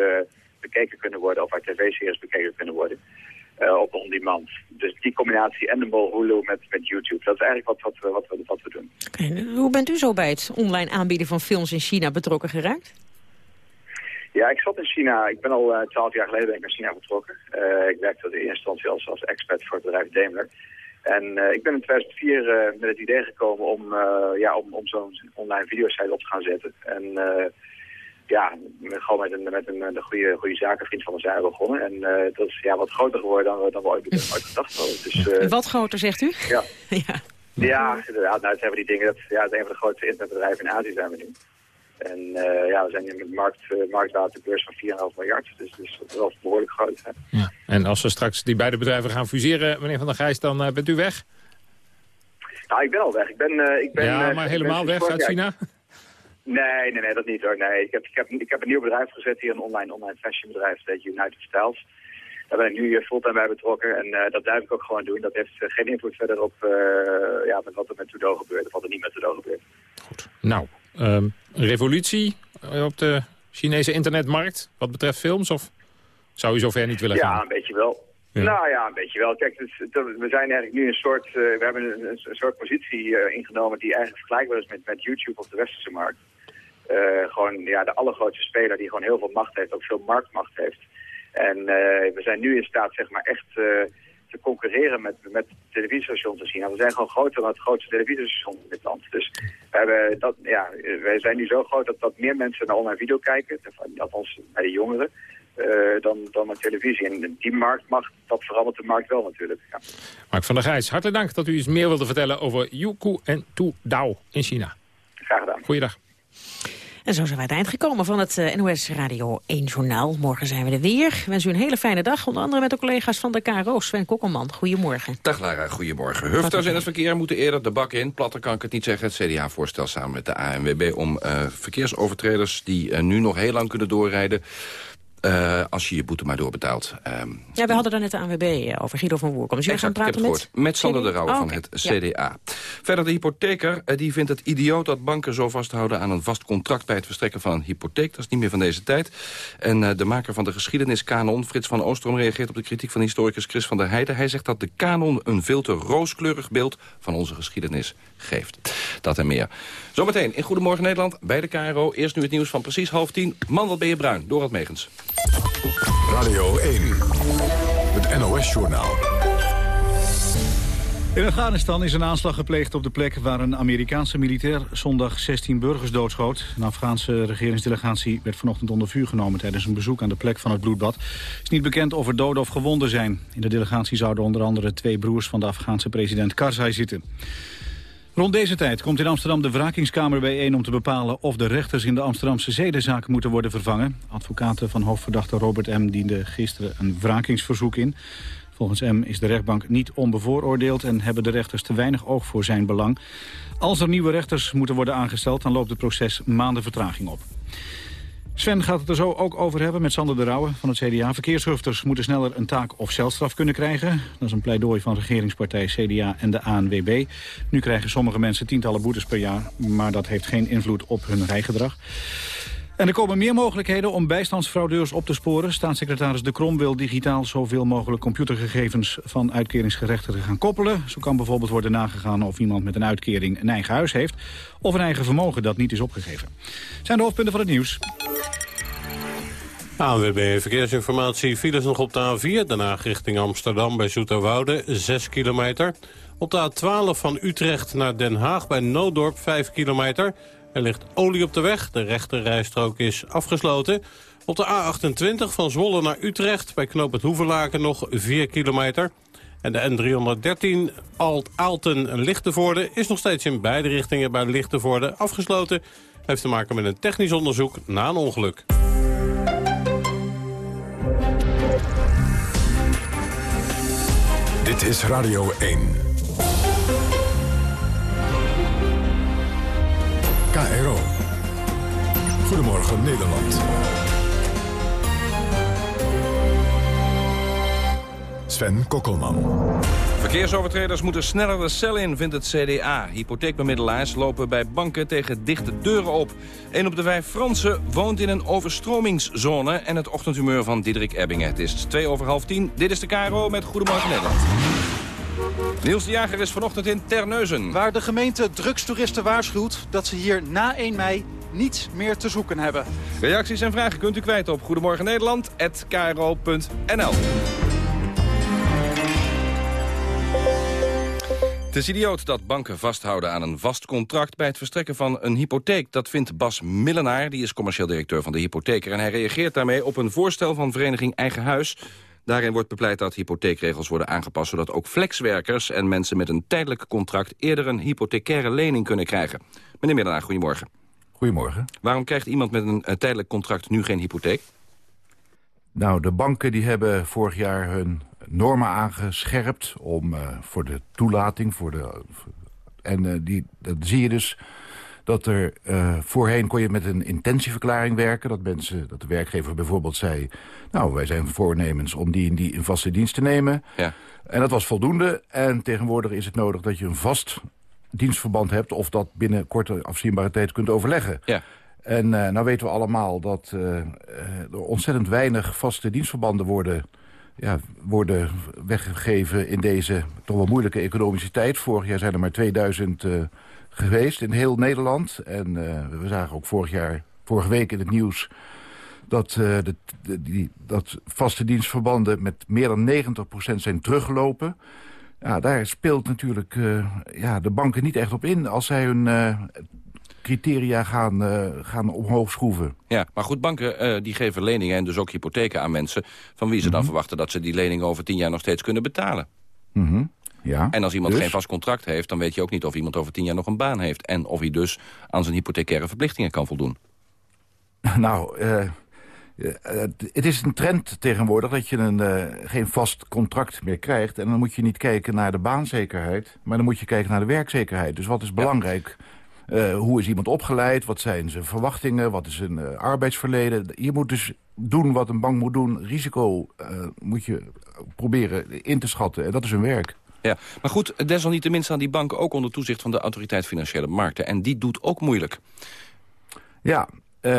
bekeken kunnen worden of waar tv-series bekeken kunnen worden uh, op on-demand. Dus die combinatie en de Hulu met, met YouTube. Dat is eigenlijk wat, wat, we, wat, we, wat we doen. Okay, hoe bent u zo bij het online aanbieden van films in China betrokken geraakt? Ja, ik zat in China. Ik ben al eh, twaalf jaar geleden ben ik naar China vertrokken. Uh, ik werkte in eerste instantie als, als expert voor het bedrijf Daimler. En uh, ik ben in 2004 met het idee gekomen om, ja, om, om zo'n online videosite op te gaan zetten. En ja, gewoon met een, met een, een goede, goede zakenvriend van ons zijn begonnen. En uh, dat is ja, wat groter geworden dan, dan we ooit, (laughs) ooit gedacht hadden. Dus, uh, wat groter, zegt u? Ja. (laughs) ja. Ja, inderdaad. Nou, het zijn die dingen. Dat, ja, het is een van de grootste internetbedrijven in Azië zijn we nu. En uh, ja, we zijn nu met markt, uh, marktwaterbeurs van 4,5 miljard. Dus, dus dat is wel behoorlijk groot. Hè. Ja. En als we straks die beide bedrijven gaan fuseren, meneer Van der Gijs, dan uh, bent u weg? Nou, ik ben al weg. Ik ben, ik ben, ja, maar helemaal weg uit China? Nee, nee, nee, dat niet hoor. Nee, ik heb, ik heb, ik heb een nieuw bedrijf gezet hier, een online, online fashionbedrijf, dat United Styles. Daar ben ik nu fulltime bij betrokken en uh, dat blijf ik ook gewoon doen. Dat heeft uh, geen invloed verder op uh, ja, met wat er met Trudeau gebeurt of wat er niet met Trudeau gebeurt. Goed. Nou, um, revolutie op de Chinese internetmarkt wat betreft films of zou u zover niet willen gaan? Ja, een beetje wel. Ja. Nou ja, een beetje wel. Kijk, dus, we zijn eigenlijk nu een soort, uh, we hebben een, een, soort positie ingenomen die eigenlijk vergelijkbaar is met, met YouTube op de westerse markt. Uh, gewoon ja, de allergrootste speler die gewoon heel veel macht heeft, ook veel marktmacht heeft. En we zijn nu in staat zeg maar echt te concurreren met, met televisiestations in China. We zijn gewoon groter dan het grootste televisiestation in dit land. Dus we hebben dat, ja, wij zijn nu zo groot dat, dat meer mensen naar online video kijken, althans bij de jongeren. Uh, dan, dan met televisie. En die marktmacht, dat verandert de markt wel natuurlijk. Ja. Mark van der Gijs, hartelijk dank dat u iets meer wilde vertellen over Youku en Tu Dao in China. Graag gedaan. Goeiedag. En zo zijn wij het eind gekomen van het eh, NOS Radio 1 Journaal. Morgen zijn we er weer. Ik wens u een hele fijne dag. Onder andere met de collega's van de KRO. Sven Kokkelman, goedemorgen. Dag Lara, goedemorgen. Hufters in het verkeer moeten eerder de bak in. Platter kan ik het niet zeggen. Het CDA voorstel samen met de ANWB om uh, verkeersovertreders... die uh, nu nog heel lang kunnen doorrijden uh, als je je boete maar doorbetaalt. Um, ja, we hadden daar net de ANWB eh, over, Guido van Woerkom. Dus jij gaan praten met... Met Sander de Rauwe oh, van het CDA. Ja. Verder de hypotheker, uh, die vindt het idioot dat banken zo vasthouden... aan een vast contract bij het verstrekken van een hypotheek. Dat is niet meer van deze tijd. En uh, de maker van de geschiedeniskanon, Frits van Oostrom... reageert op de kritiek van historicus Chris van der Heijden. Hij zegt dat de kanon een veel te rooskleurig beeld van onze geschiedenis geeft. Dat en meer. Zometeen in Goedemorgen Nederland bij de KRO. Eerst nu het nieuws van precies half tien. Man, wat ben je bruin. Dorot Megens. Radio 1, het NOS-journaal. In Afghanistan is een aanslag gepleegd op de plek waar een Amerikaanse militair zondag 16 burgers doodschoot. Een Afghaanse regeringsdelegatie werd vanochtend onder vuur genomen tijdens een bezoek aan de plek van het bloedbad. Het is niet bekend of er doden of gewonden zijn. In de delegatie zouden onder andere twee broers van de Afghaanse president Karzai zitten. Rond deze tijd komt in Amsterdam de wrakingskamer bijeen om te bepalen of de rechters in de Amsterdamse zedenzaak moeten worden vervangen. Advocaten van hoofdverdachte Robert M. dienden gisteren een wrakingsverzoek in. Volgens M is de rechtbank niet onbevooroordeeld en hebben de rechters te weinig oog voor zijn belang. Als er nieuwe rechters moeten worden aangesteld, dan loopt het proces maanden vertraging op. Sven gaat het er zo ook over hebben met Sander de Rauwe van het CDA. Verkeershufters moeten sneller een taak of celstraf kunnen krijgen. Dat is een pleidooi van regeringspartij CDA en de ANWB. Nu krijgen sommige mensen tientallen boetes per jaar... maar dat heeft geen invloed op hun rijgedrag. En er komen meer mogelijkheden om bijstandsfraudeurs op te sporen. Staatssecretaris De Krom wil digitaal zoveel mogelijk computergegevens van uitkeringsgerechtigden gaan koppelen. Zo kan bijvoorbeeld worden nagegaan of iemand met een uitkering een eigen huis heeft... of een eigen vermogen dat niet is opgegeven. Zijn de hoofdpunten van het nieuws. ANWB Verkeersinformatie. Files nog op de A4, daarna richting Amsterdam bij Zoeterwoude, 6 kilometer. Op de A12 van Utrecht naar Den Haag bij Noodorp, 5 kilometer. Er ligt olie op de weg, de rechterrijstrook is afgesloten. Op de A28 van Zwolle naar Utrecht bij Knoop het Hoevenlaken nog 4 kilometer. En de N313 Alt-Aalten-Lichtenvoorde is nog steeds in beide richtingen bij Lichtenvoorde afgesloten. Heeft te maken met een technisch onderzoek na een ongeluk. Dit is Radio 1. KRO. Goedemorgen Nederland. Sven Kokkelman. Verkeersovertreders moeten sneller de cel in, vindt het CDA. Hypotheekbemiddelaars lopen bij banken tegen dichte deuren op. Een op de vijf Fransen woont in een overstromingszone... en het ochtendhumeur van Diederik Ebbingen. Het is twee over half tien. Dit is de KRO met Goedemorgen Nederland. Niels de Jager is vanochtend in Terneuzen. Waar de gemeente drugstoeristen waarschuwt dat ze hier na 1 mei niets meer te zoeken hebben. Reacties en vragen kunt u kwijt op Goedemorgen Nederland@kro.nl. Het is idioot dat banken vasthouden aan een vast contract... bij het verstrekken van een hypotheek. Dat vindt Bas Millenaar, die is commercieel directeur van de hypotheker. En hij reageert daarmee op een voorstel van vereniging Eigen Huis... Daarin wordt bepleit dat hypotheekregels worden aangepast... zodat ook flexwerkers en mensen met een tijdelijk contract... eerder een hypothecaire lening kunnen krijgen. Meneer Millenaar, goedemorgen. Goedemorgen. Waarom krijgt iemand met een tijdelijk contract nu geen hypotheek? Nou, de banken die hebben vorig jaar hun normen aangescherpt... om, uh, voor de toelating. Voor de, en uh, die, dat zie je dus dat er uh, voorheen kon je met een intentieverklaring werken. Dat, mensen, dat de werkgever bijvoorbeeld zei... nou, wij zijn voornemens om die en die in vaste dienst te nemen. Ja. En dat was voldoende. En tegenwoordig is het nodig dat je een vast dienstverband hebt... of dat binnen korte afzienbare tijd kunt overleggen. Ja. En uh, nou weten we allemaal dat uh, er ontzettend weinig vaste dienstverbanden worden ja, worden weggegeven in deze toch wel moeilijke economische tijd. Vorig jaar zijn er maar 2000 uh, geweest in heel Nederland. En uh, we zagen ook vorig jaar, vorige week in het nieuws... dat, uh, de, de, die, dat vaste dienstverbanden met meer dan 90% zijn teruggelopen. Ja, daar speelt natuurlijk uh, ja, de banken niet echt op in... als zij hun criteria gaan, uh, gaan omhoog schroeven. Ja, maar goed, banken uh, die geven leningen en dus ook hypotheken aan mensen... van wie ze dan mhm. verwachten dat ze die leningen over tien jaar nog steeds kunnen betalen. Mm -hmm. Ja, en als iemand dus? geen vast contract heeft... dan weet je ook niet of iemand over tien jaar nog een baan heeft... en of hij dus aan zijn hypothecaire verplichtingen kan voldoen. (laughs) Nou, uh, het is een trend tegenwoordig dat je een, uh, geen vast contract meer krijgt. En dan moet je niet kijken naar de baanzekerheid, maar dan moet je kijken naar de werkzekerheid. Dus wat is belangrijk? Uh, hoe is iemand opgeleid? Wat zijn zijn verwachtingen? Wat is zijn uh, arbeidsverleden? Je moet dus doen wat een bank moet doen. Risico moet je proberen in te schatten. En dat is hun werk. Ja, maar goed, desalniettemin staan die banken ook onder toezicht van de Autoriteit Financiële Markten. En die doet ook moeilijk. Ja, uh,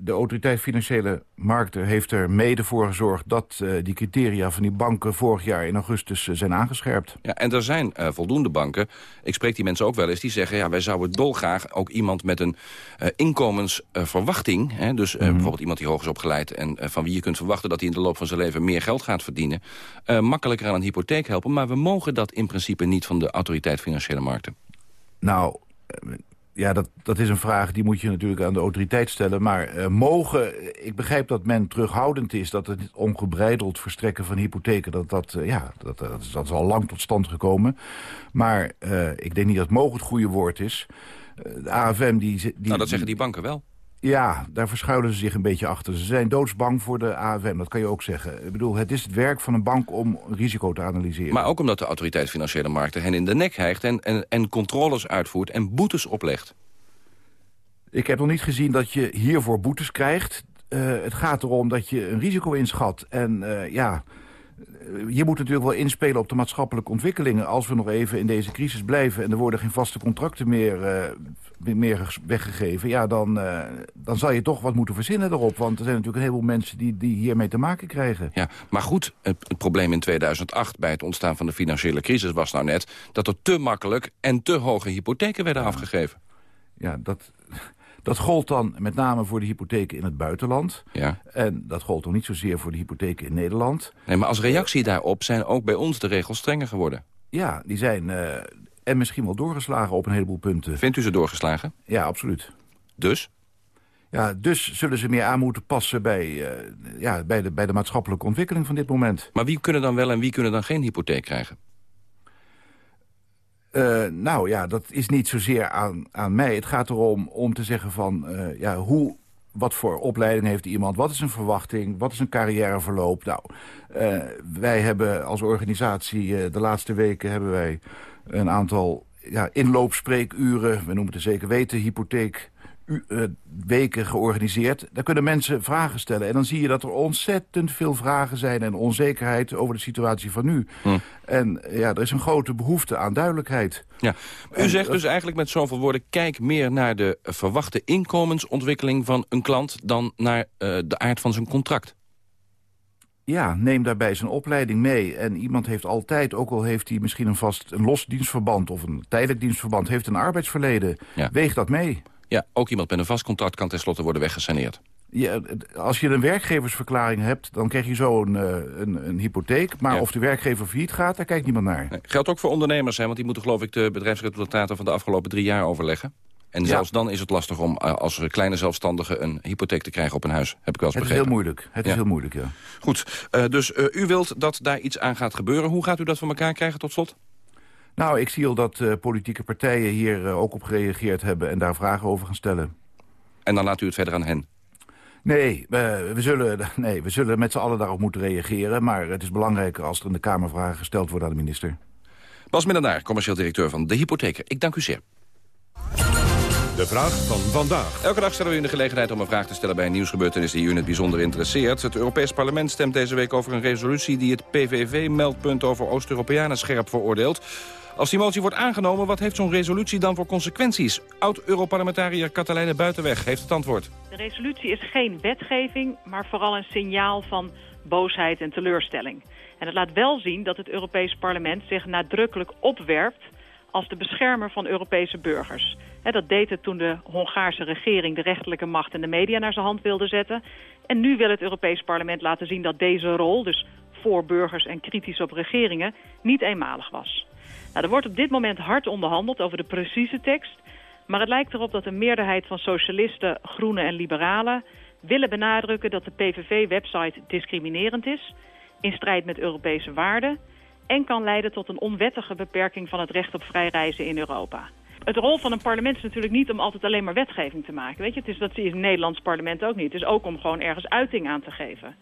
de autoriteit Financiële Markten heeft er mede voor gezorgd... dat uh, die criteria van die banken vorig jaar in augustus uh, zijn aangescherpt. Ja, en er zijn voldoende banken. Ik spreek die mensen ook wel eens. Die zeggen, ja, wij zouden dolgraag ook iemand met een inkomensverwachting... Hè, dus mm -hmm. bijvoorbeeld iemand die hoog is opgeleid... en van wie je kunt verwachten dat hij in de loop van zijn leven meer geld gaat verdienen... makkelijker aan een hypotheek helpen. Maar we mogen dat in principe niet van de autoriteit Financiële Markten. Nou ja, dat, dat is een vraag die moet je natuurlijk aan de autoriteit stellen. Maar uh, mogen, ik begrijp dat men terughoudend is... dat het ongebreideld verstrekken van hypotheken... dat, dat, uh, ja, dat, dat, is, dat is al lang tot stand gekomen. Maar uh, ik denk niet dat mogen het goede woord is. de AFM die... die nou, dat zeggen die banken wel. Ja, daar verschuilen ze zich een beetje achter. Ze zijn doodsbang voor de AFM, dat kan je ook zeggen. Ik bedoel, het is het werk van een bank om risico te analyseren. Maar ook omdat de autoriteit Financiële Markten hen in de nek hijgt... en, en, en controles uitvoert en boetes oplegt. Ik heb nog niet gezien dat je hiervoor boetes krijgt. Uh, het gaat erom dat je een risico inschat. En uh, ja, je moet natuurlijk wel inspelen op de maatschappelijke ontwikkelingen. Als we nog even in deze crisis blijven... en er worden geen vaste contracten meer, uh, meer weggegeven... ja, dan, uh, dan zal je toch wat moeten verzinnen erop. Want er zijn natuurlijk een heleboel mensen die, die hiermee te maken krijgen. Ja, maar goed, het, het, probleem in 2008 bij het ontstaan van de financiële crisis... was nou net dat er te makkelijk en te hoge hypotheken werden ja. afgegeven. Ja, dat... Dat gold dan met name voor de hypotheken in het buitenland. Ja. En dat gold nog niet zozeer voor de hypotheken in Nederland. Nee, maar als reactie daarop zijn ook bij ons de regels strenger geworden. Ja, die zijn... Uh, en misschien wel doorgeslagen op een heleboel punten. Vindt u ze doorgeslagen? Ja, absoluut. Dus? Ja, dus zullen ze meer aan moeten passen bij, uh, ja, bij, de, bij de maatschappelijke ontwikkeling van dit moment. Maar wie kunnen dan wel en wie kunnen dan geen hypotheek krijgen? Uh, nou ja, dat is niet zozeer aan, aan mij. Het gaat erom om te zeggen van, uh, ja, hoe, wat voor opleiding heeft iemand? Wat is een verwachting? Wat is een carrièreverloop? Nou, uh, wij hebben als organisatie de laatste weken hebben wij een aantal ja, inloopspreekuren, we noemen het zeker weten, hypotheek uh, weken georganiseerd. Daar kunnen mensen vragen stellen. En dan zie je dat er ontzettend veel vragen zijn... en onzekerheid over de situatie van nu. Hm. En ja, er is een grote behoefte aan duidelijkheid. Ja. U en, zegt dus eigenlijk met zoveel woorden... kijk meer naar de verwachte inkomensontwikkeling van een klant... dan naar uh, de aard van zijn contract. Ja, neem daarbij zijn opleiding mee. En iemand heeft altijd, ook al heeft hij misschien een vast een los dienstverband... of een tijdelijk dienstverband, heeft een arbeidsverleden. Ja. Weeg dat mee. Ja, ook iemand met een vast contract kan tenslotte worden weggesaneerd. Ja, als je een werkgeversverklaring hebt, dan krijg je zo een, een, een hypotheek. Maar ja. of de werkgever failliet gaat, daar kijkt niemand naar. Nee, geldt ook voor ondernemers, hè, want die moeten geloof ik de bedrijfsresultaten van de afgelopen drie jaar overleggen. En ja. zelfs dan is het lastig om als kleine zelfstandige een hypotheek te krijgen op een huis. Heb ik wel eens het begrepen. Het is heel moeilijk. Het ja. is heel moeilijk, ja. Goed, uh, dus uh, u wilt dat daar iets aan gaat gebeuren. Hoe gaat u dat voor elkaar krijgen tot slot? Nou, ik zie al dat uh, politieke partijen hier uh, ook op gereageerd hebben... en daar vragen over gaan stellen. En dan laat u het verder aan hen? Nee, we, we zullen, (laughs) nee, we zullen met z'n allen daarop moeten reageren... maar het is belangrijker als er in de Kamer vragen gesteld worden aan de minister. Bas Middenaar, commercieel directeur van De Hypotheker. Ik dank u zeer. De vraag van vandaag. Elke dag stellen we u de gelegenheid om een vraag te stellen bij een nieuwsgebeurtenis die u in het bijzonder interesseert. Het Europees Parlement stemt deze week over een resolutie die het PVV-meldpunt over Oost-Europeanen scherp veroordeelt. Als die motie wordt aangenomen, wat heeft zo'n resolutie dan voor consequenties? Oud-Europarlementariër Katelijne Buitenweg heeft het antwoord. De resolutie is geen wetgeving, maar vooral een signaal van boosheid en teleurstelling. En het laat wel zien dat het Europees Parlement zich nadrukkelijk opwerpt als de beschermer van Europese burgers. dat deed het toen de Hongaarse regering de rechterlijke macht en de media naar zijn hand wilde zetten. En nu wil het Europees Parlement laten zien dat deze rol, dus voor burgers en kritisch op regeringen, niet eenmalig was. Nou, er wordt op dit moment hard onderhandeld over de precieze tekst. Maar het lijkt erop dat een meerderheid van socialisten, groenen en liberalen... willen benadrukken dat de PVV-website discriminerend is... in strijd met Europese waarden... en kan leiden tot een onwettige beperking van het recht op vrij reizen in Europa. het rol van een parlement is natuurlijk niet om altijd alleen maar wetgeving te maken. Weet je? Het is, dat is het Nederlands parlement ook niet. Het is ook om gewoon ergens uiting aan te geven.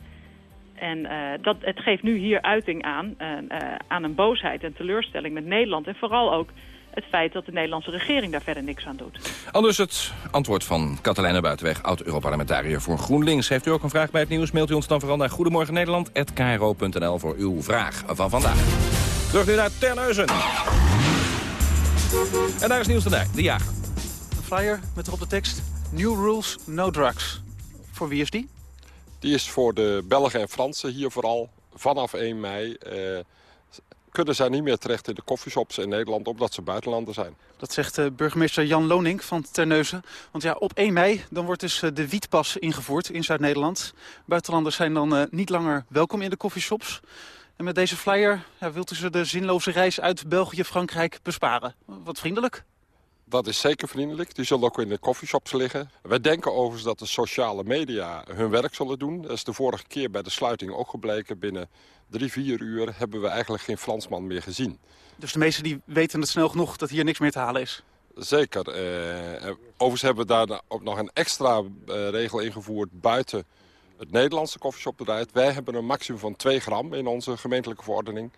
En uh, dat, het geeft nu hier uiting aan, uh, uh, aan een boosheid en teleurstelling met Nederland. En vooral ook het feit dat de Nederlandse regering daar verder niks aan doet. Anders het antwoord van Katelijne Buitenweg, oud-Europarlementariër voor GroenLinks. Heeft u ook een vraag bij het nieuws, mailt u ons dan vooral naar goedemorgennederland.kro.nl voor uw vraag van vandaag. Terug nu naar Terneuzen. En daar is nieuws erbij, de jager. Een flyer met erop de tekst New Rules, No Drugs. Voor wie is die? Die is voor de Belgen en Fransen hier vooral vanaf 1 mei... Eh, kunnen zij niet meer terecht in de koffieshops in Nederland... omdat ze buitenlander zijn. Dat zegt uh, burgemeester Jan Lonink van Terneuzen. Want ja, op 1 mei dan wordt dus uh, de wietpas ingevoerd in Zuid-Nederland. Buitenlanders zijn dan uh, niet langer welkom in de koffieshops. En met deze flyer ja, wilt u ze de zinloze reis uit België-Frankrijk besparen. Wat vriendelijk. Dat is zeker vriendelijk. Die zullen ook in de koffieshops liggen. Wij denken overigens dat de sociale media hun werk zullen doen. Dat is de vorige keer bij de sluiting ook gebleken. Binnen drie, vier uur hebben we eigenlijk geen Fransman meer gezien. Dus de meesten die weten het snel genoeg dat hier niks meer te halen is? Zeker. Uh, overigens hebben we daar ook nog een extra uh, regel ingevoerd buiten het Nederlandse koffieshopbedrijf. Wij hebben een maximum van 2 gram in onze gemeentelijke verordening.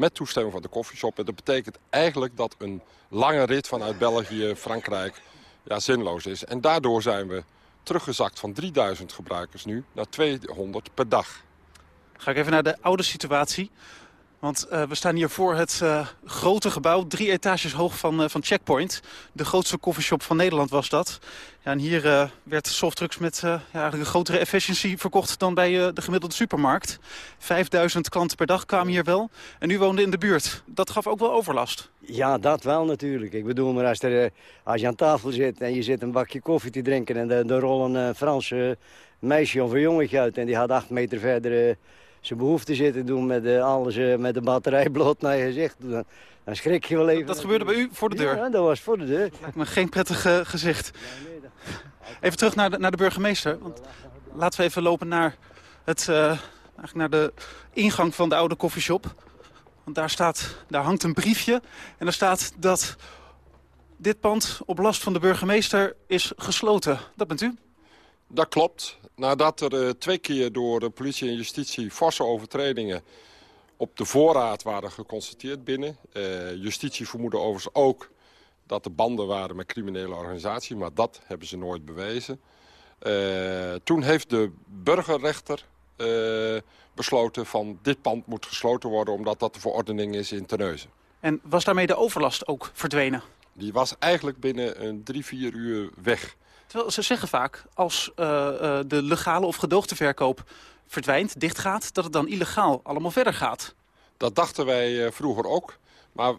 Met toestemming van de koffieshop. En dat betekent eigenlijk dat een lange rit vanuit België, Frankrijk, ja, zinloos is. En daardoor zijn we teruggezakt van 3000 gebruikers nu naar 200 per dag. Ga ik even naar de oude situatie. Want uh, we staan hier voor het uh, grote gebouw, drie etages hoog van, uh, van Checkpoint. De grootste koffieshop van Nederland was dat. Ja, en hier werd softdrugs met ja, eigenlijk een grotere efficiency verkocht dan bij de gemiddelde supermarkt. 5000 klanten per dag kwamen hier wel. En u woonde in de buurt. Dat gaf ook wel overlast. Ja, dat wel natuurlijk. Ik bedoel, maar als, er, als je aan tafel zit en je zit een bakje koffie te drinken... en er rollen een Franse meisje of een jongetje uit en die had acht meter verder zijn behoefte zitten doen met de, alles uh, met de batterij bloot naar je gezicht. Dan, dan schrik je wel even. Dat, dat gebeurde bij u voor de deur? Ja, dat was voor de deur. Lijkt me geen prettig uh, gezicht. Even terug naar de, naar de burgemeester. Want laten we even lopen naar, het, uh, eigenlijk naar de ingang van de oude koffieshop. Want daar, staat, daar hangt een briefje. En daar staat dat dit pand op last van de burgemeester is gesloten. Dat bent u? Dat klopt. Nadat er uh, twee keer door de politie en justitie forse overtredingen op de voorraad waren geconstateerd binnen. Uh, justitie vermoedde overigens ook dat er banden waren met criminele organisaties, maar dat hebben ze nooit bewezen. Uh, toen heeft de burgerrechter besloten van dit pand moet gesloten worden omdat dat de verordening is in Terneuzen. En was daarmee de overlast ook verdwenen? Die was eigenlijk binnen een drie, vier uur weg. Terwijl ze zeggen vaak, als uh, uh, de legale of gedoogde verkoop verdwijnt, dichtgaat... dat het dan illegaal allemaal verder gaat. Dat dachten wij uh, vroeger ook. Maar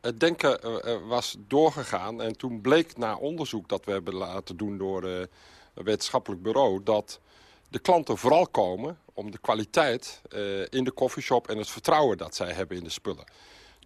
het denken was doorgegaan. En toen bleek na onderzoek dat we hebben laten doen door een wetenschappelijk bureau... dat de klanten vooral komen om de kwaliteit in de koffieshop... en het vertrouwen dat zij hebben in de spullen.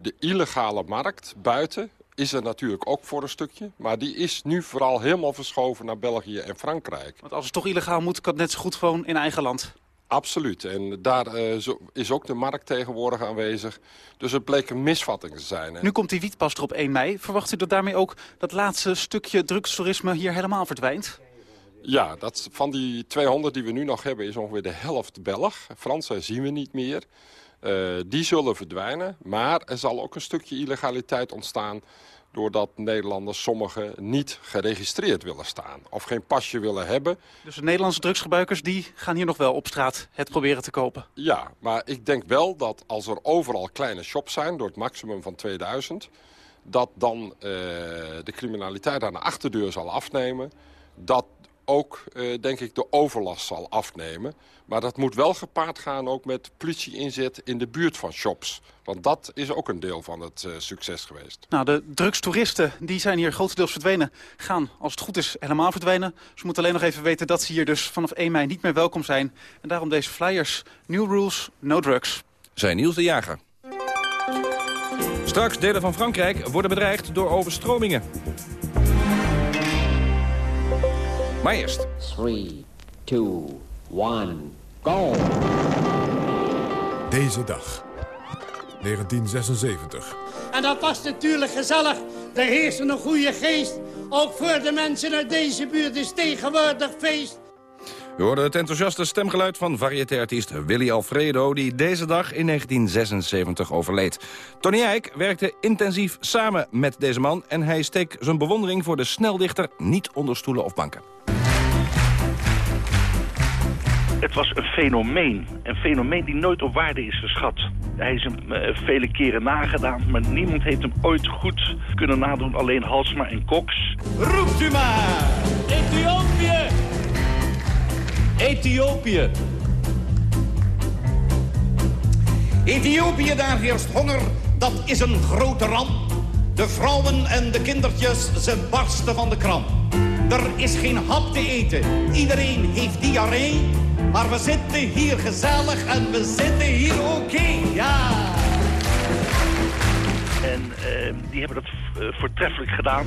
De illegale markt buiten is er natuurlijk ook voor een stukje. Maar die is nu vooral helemaal verschoven naar België en Frankrijk. Want als het toch illegaal moet, kan het net zo goed gewoon in eigen land. Absoluut. En daar uh, zo is ook de markt tegenwoordig aanwezig. Dus het bleek een misvatting te zijn. Hè? Nu komt die wietpas er op 1 mei. Verwacht u dat daarmee ook dat laatste stukje drugstoerisme hier helemaal verdwijnt? Ja, dat, van die 200 die we nu nog hebben is ongeveer de helft Belg. Fransen zien we niet meer. Uh, die zullen verdwijnen, maar er zal ook een stukje illegaliteit ontstaan doordat Nederlanders sommigen niet geregistreerd willen staan. Of geen pasje willen hebben. Dus de Nederlandse drugsgebruikers die gaan hier nog wel op straat het proberen te kopen? Ja, maar ik denk wel dat als er overal kleine shops zijn... door het maximum van 2000... dat dan uh, de criminaliteit aan de achterdeur zal afnemen... dat ook, uh, denk ik, de overlast zal afnemen. Maar dat moet wel gepaard gaan ook met politie-inzet in de buurt van shops. Want dat is ook een deel van het uh, succes geweest. Nou, de drugstoeristen die zijn hier grotendeels verdwenen. Gaan, als het goed is, helemaal verdwijnen. Ze moeten alleen nog even weten dat ze hier dus vanaf 1 mei niet meer welkom zijn. En daarom deze flyers. New rules, no drugs. Zijn Niels de Jager. Straks delen van Frankrijk worden bedreigd door overstromingen. Maar eerst. 3, 2, 1, go! Deze dag, 1976. En dat was natuurlijk gezellig Er heerst een goede geest. Ook voor de mensen uit deze buurt is tegenwoordig feest. U hoorde het enthousiaste stemgeluid van variété-artiest Willy Alfredo... die deze dag in 1976 overleed. Tony Eijk werkte intensief samen met deze man... en hij steekt zijn bewondering voor de sneldichter niet onder stoelen of banken. Het was een fenomeen. Een fenomeen die nooit op waarde is geschat. Hij is hem uh, vele keren nagedaan, maar niemand heeft hem ooit goed kunnen nadoen. Alleen Halsma en Cox. Roept u maar! Ethiopië! Ethiopië! Ethiopië, daar heerst honger. Dat is een grote ramp. De vrouwen en de kindertjes, ze barsten van de kramp. Er is geen hap te eten. Iedereen heeft diarree. Maar we zitten hier gezellig en we zitten hier oké, ja. En uh, die hebben dat uh, voortreffelijk gedaan.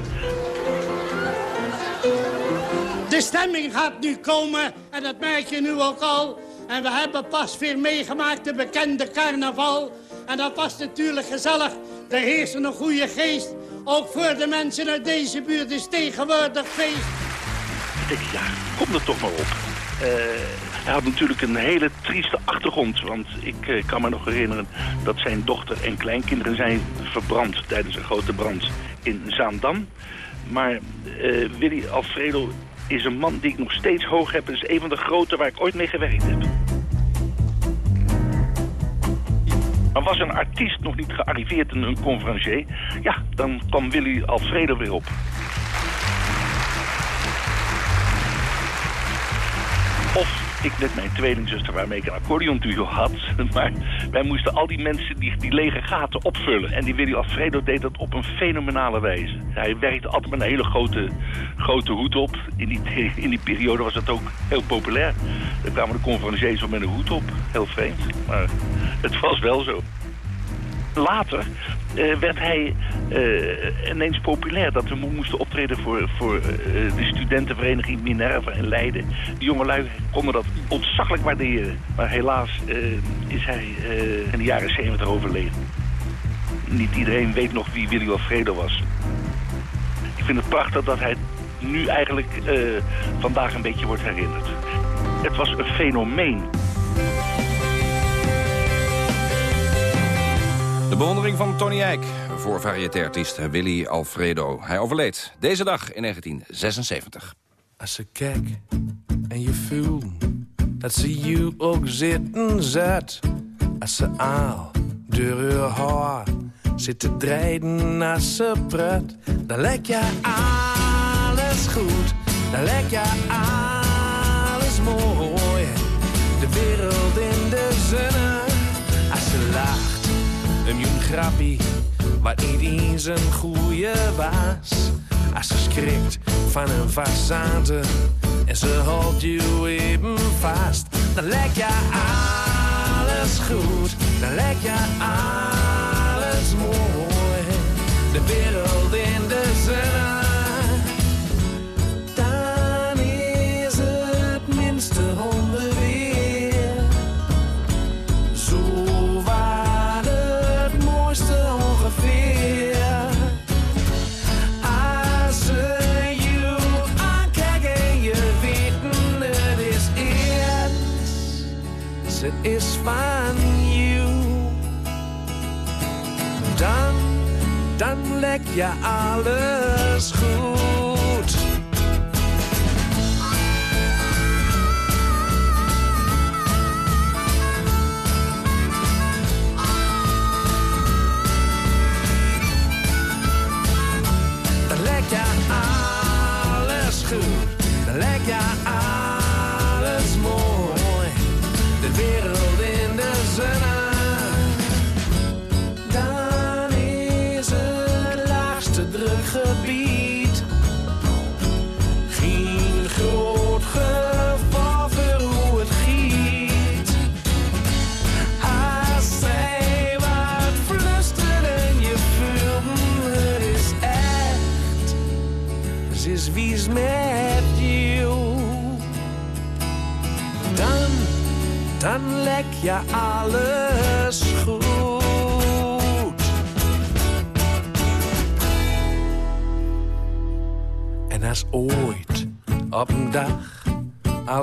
De stemming gaat nu komen en dat merk je nu ook al. En we hebben pas weer meegemaakt de bekende carnaval. En dat was natuurlijk gezellig. Er heerst een goede geest. Ook voor de mensen uit deze buurt is tegenwoordig feest. Ik denk, ja, kom er toch maar op. Uh, hij had natuurlijk een hele trieste achtergrond. Want ik uh, kan me nog herinneren dat zijn dochter en kleinkinderen zijn verbrand tijdens een grote brand in Zaandam. Maar uh, Willy Alfredo is een man die ik nog steeds hoog heb. Het is een van de grote waar ik ooit mee gewerkt heb. Maar was een artiest nog niet gearriveerd in een conferencier... ja, dan kwam Willy Alfredo weer op. Of ik met mijn tweelingzuster waarmee ik een accordeonduo had. (laughs) Maar wij moesten al die mensen die, die lege gaten opvullen. En die Willy Alfredo deed dat op een fenomenale wijze. Hij werkte altijd met een hele grote, grote hoed op. In die, (laughs) in die periode was dat ook heel populair. Dan kwamen de conferenciers met een hoed op. Heel vreemd, maar het was wel zo. Later uh, werd hij uh, ineens populair. Dat we moesten optreden voor, voor uh, de studentenvereniging Minerva in Leiden. De jongelui konden dat ontzaglijk waarderen. Maar helaas is hij in de jaren 70 overleden. Niet iedereen weet nog wie Willy Alfredo was. Ik vind het prachtig dat hij nu eigenlijk vandaag een beetje wordt herinnerd. Het was een fenomeen. De bewondering van Tony Eijk voor variété-artiest Willy Alfredo. Hij overleed deze dag in 1976. Als ze kijk en je voelt dat ze je ook zitten zet. Als ze aal door haar haar zit te draaien als ze pret. Dan lijkt je alles goed, dan lijkt je alles mooi. De wereld in de zonne, een jong grappie, wat niet eens een goeie was. Als ze schrikt van een façade en ze houdt je even vast. Dan lijkt je alles goed, dan lijkt je alles mooi. De wereld lek je alles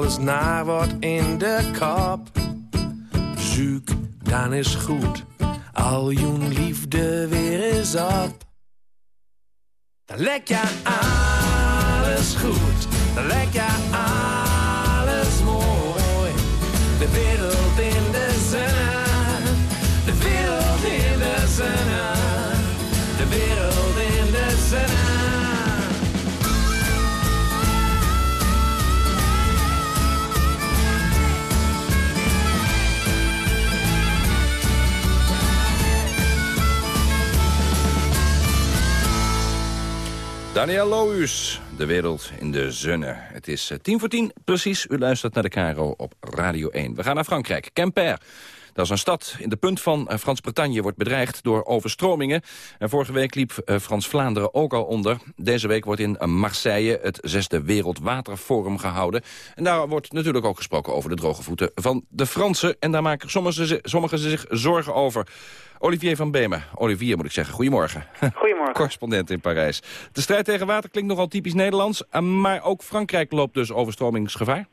alles naar wordt in de kop. Zoek, dan is goed, al je liefde weer is op. Dan lek je alles goed, dan lek je alles mooi. De wereld in Daniel Lohuus, de wereld in de zonne. Het is eh, tien voor tien, precies. U luistert naar de Caro op Radio 1. We gaan naar Frankrijk. Quimper. Dat is een stad in de punt van eh, Frans-Bretagne wordt bedreigd door overstromingen. En vorige week liep eh, Frans-Vlaanderen ook al onder. Deze week wordt in Marseille het zesde Wereldwaterforum gehouden. En daar wordt natuurlijk ook gesproken over de droge voeten van de Fransen. En daar maken sommigen, sommigen zich zorgen over. Olivier van Beemen. Olivier moet ik zeggen. Goedemorgen. (laughs) Goedemorgen. Correspondent in Parijs. De strijd tegen water klinkt nogal typisch Nederlands. eh, Maar ook Frankrijk loopt dus overstromingsgevaar.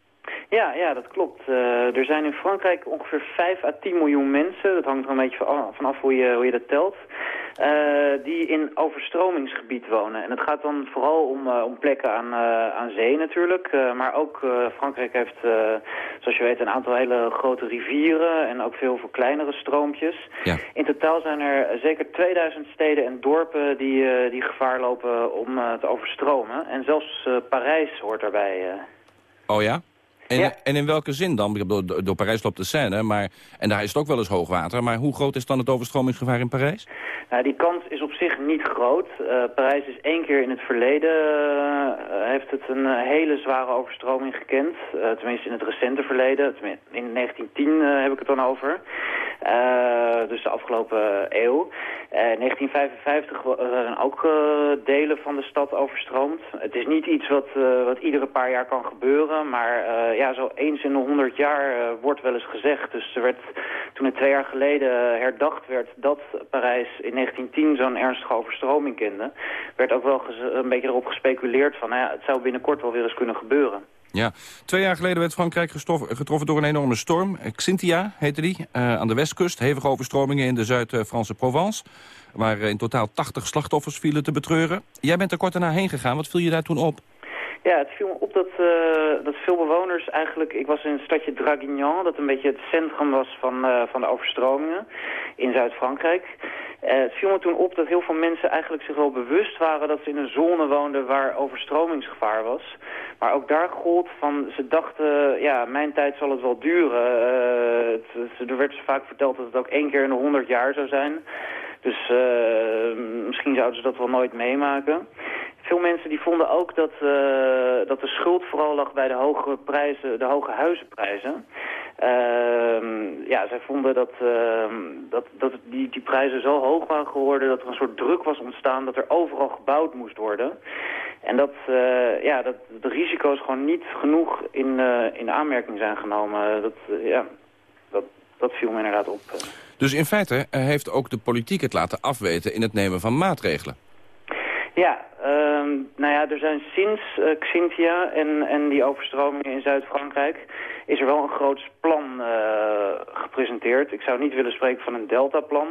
Ja, ja, dat klopt. Eh, er zijn in Frankrijk ongeveer 5 à 10 miljoen mensen, dat hangt er een beetje van- vanaf hoe je, hoe je dat telt, eh, die in overstromingsgebied wonen. En het gaat dan vooral om, eh, om plekken aan, aan zee natuurlijk, maar ook Frankrijk heeft, zoals je weet, een aantal hele grote rivieren en ook veel, veel kleinere stroompjes. Ja. In totaal zijn er zeker 2000 steden en dorpen die, die gevaar lopen om te overstromen. En zelfs Parijs hoort daarbij. Oh ja? En, en in welke zin dan? Door, door Parijs loopt de Seine, maar, en daar is het ook wel eens hoogwater. Maar hoe groot is dan het overstromingsgevaar in Parijs? Nou, die kans is op zich niet groot. Eh, Parijs is één keer in het verleden, eh, heeft het een eh, hele zware overstroming gekend. Tenminste in het recente verleden, in 1910 eh, heb ik het dan over. Dus de afgelopen eeuw. Eh 1955 wa- zijn ook delen van de stad overstroomd. Het is niet iets wat, wat iedere paar jaar kan gebeuren, maar ja, zo eens in de 100 jaar eh, wordt wel eens gezegd. Dus er werd, toen het twee jaar geleden herdacht werd dat Parijs in 1910 zo'n ernstige overstroming kende, werd ook wel een beetje erop gespeculeerd van, nou ja, het zou binnenkort wel weer eens kunnen gebeuren. Ja, twee jaar geleden werd Frankrijk getroffen door een enorme storm. Eh, Xynthia heette die, eh, aan de westkust. Hevige overstromingen in de Zuid-Franse Provence. Waar eh, in totaal 80 slachtoffers vielen te betreuren. Jij bent er kort daarna heen gegaan. Wat viel je daar toen op? Ja, het viel me op dat, eh, dat veel bewoners eigenlijk... Ik was in het stadje Draguignan, dat een beetje het centrum was van, eh, van de overstromingen in Zuid-Frankrijk. Eh, het viel me toen op dat heel veel mensen eigenlijk zich wel bewust waren dat ze in een zone woonden waar overstromingsgevaar was. Maar ook daar gold van, ze dachten, ja, mijn tijd zal het wel duren. Eh, het- er werd ze vaak verteld dat het ook één keer in de honderd jaar zou zijn. Dus eh, misschien zouden ze dat wel nooit meemaken. Veel mensen die vonden ook dat, dat de schuld vooral lag bij de hoge prijzen, de hoge huizenprijzen. Ehm, ja, zij vonden dat, ehm, dat, dat die, die prijzen zo hoog waren geworden dat er een soort druk was ontstaan dat er overal gebouwd moest worden. En dat, eh, ja, dat de risico's gewoon niet genoeg in, eh, in aanmerking zijn genomen. Dat, eh, ja, dat, dat viel me inderdaad op. Dus in feite heeft ook de politiek het laten afweten in het nemen van maatregelen. Ja, ehm, nou ja, er zijn sinds Xynthia en, en die overstromingen in Zuid-Frankrijk... is er wel een groot plan eh, gepresenteerd. Ik zou niet willen spreken van een deltaplan...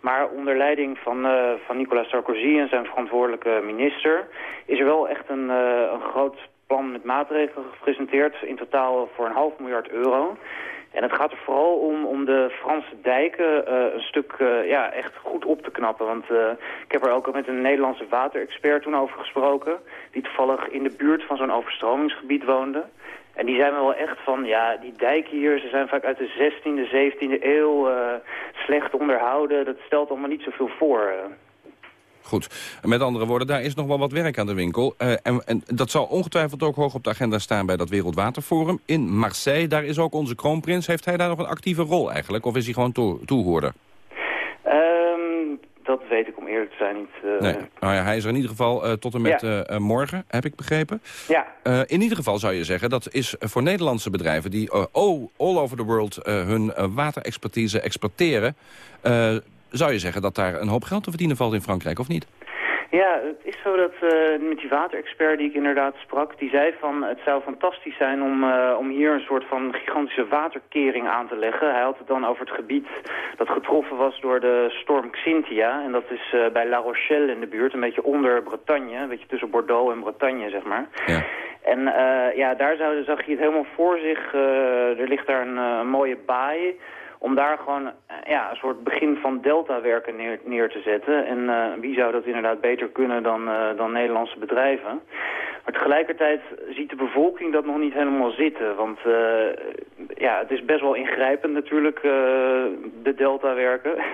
maar onder leiding van, eh, van Nicolas Sarkozy en zijn verantwoordelijke minister... is er wel echt een, een groot plan met maatregelen gepresenteerd... in totaal voor een half miljard euro... En het gaat er vooral om, om de Franse dijken eh, een stuk eh, ja, echt goed op te knappen. Want eh, ik heb er ook al met een Nederlandse waterexpert toen over gesproken... die toevallig in de buurt van zo'n overstromingsgebied woonde. En die me wel echt van, ja, die dijken hier, ze zijn vaak uit de 16e, 17e eeuw... slecht onderhouden, dat stelt allemaal niet zoveel voor... Goed, met andere woorden, daar is nog wel wat werk aan de winkel. Eh, en, en dat zal ongetwijfeld ook hoog op de agenda staan bij dat Wereldwaterforum. In Marseille, daar is ook onze kroonprins. Heeft hij daar nog een actieve rol eigenlijk? Of is hij gewoon toe- toehoorder? Ehm, dat weet ik om eerlijk te zijn niet. eh. Nee, nou ja, hij is er in ieder geval eh, tot en met Ja. morgen, heb ik begrepen. Ja. In ieder geval zou je zeggen, dat is voor Nederlandse bedrijven... die all, over the world hun waterexpertise exporteren... eh, zou je zeggen dat daar een hoop geld te verdienen valt in Frankrijk, of niet? Ja, het is zo dat uh, met die waterexpert die ik inderdaad sprak, die zei van het zou fantastisch zijn om, uh, om hier een soort van gigantische waterkering aan te leggen. Hij had het dan over het gebied dat getroffen was door de storm Xynthia. En dat is uh, bij La Rochelle in de buurt, een beetje onder Bretagne, een beetje tussen Bordeaux en Bretagne, zeg maar. Ja. En ja, daar zou, zag je het helemaal voor zich. er ligt daar een mooie baai om daar gewoon eh, ja, een soort begin van delta-werken neer, neer, te zetten. En uh, wie zou dat inderdaad beter kunnen dan, uh, dan Nederlandse bedrijven? Maar tegelijkertijd ziet de bevolking dat nog niet helemaal zitten. Want uh, ja, het is best wel ingrijpend natuurlijk, de delta-werken. (laughs)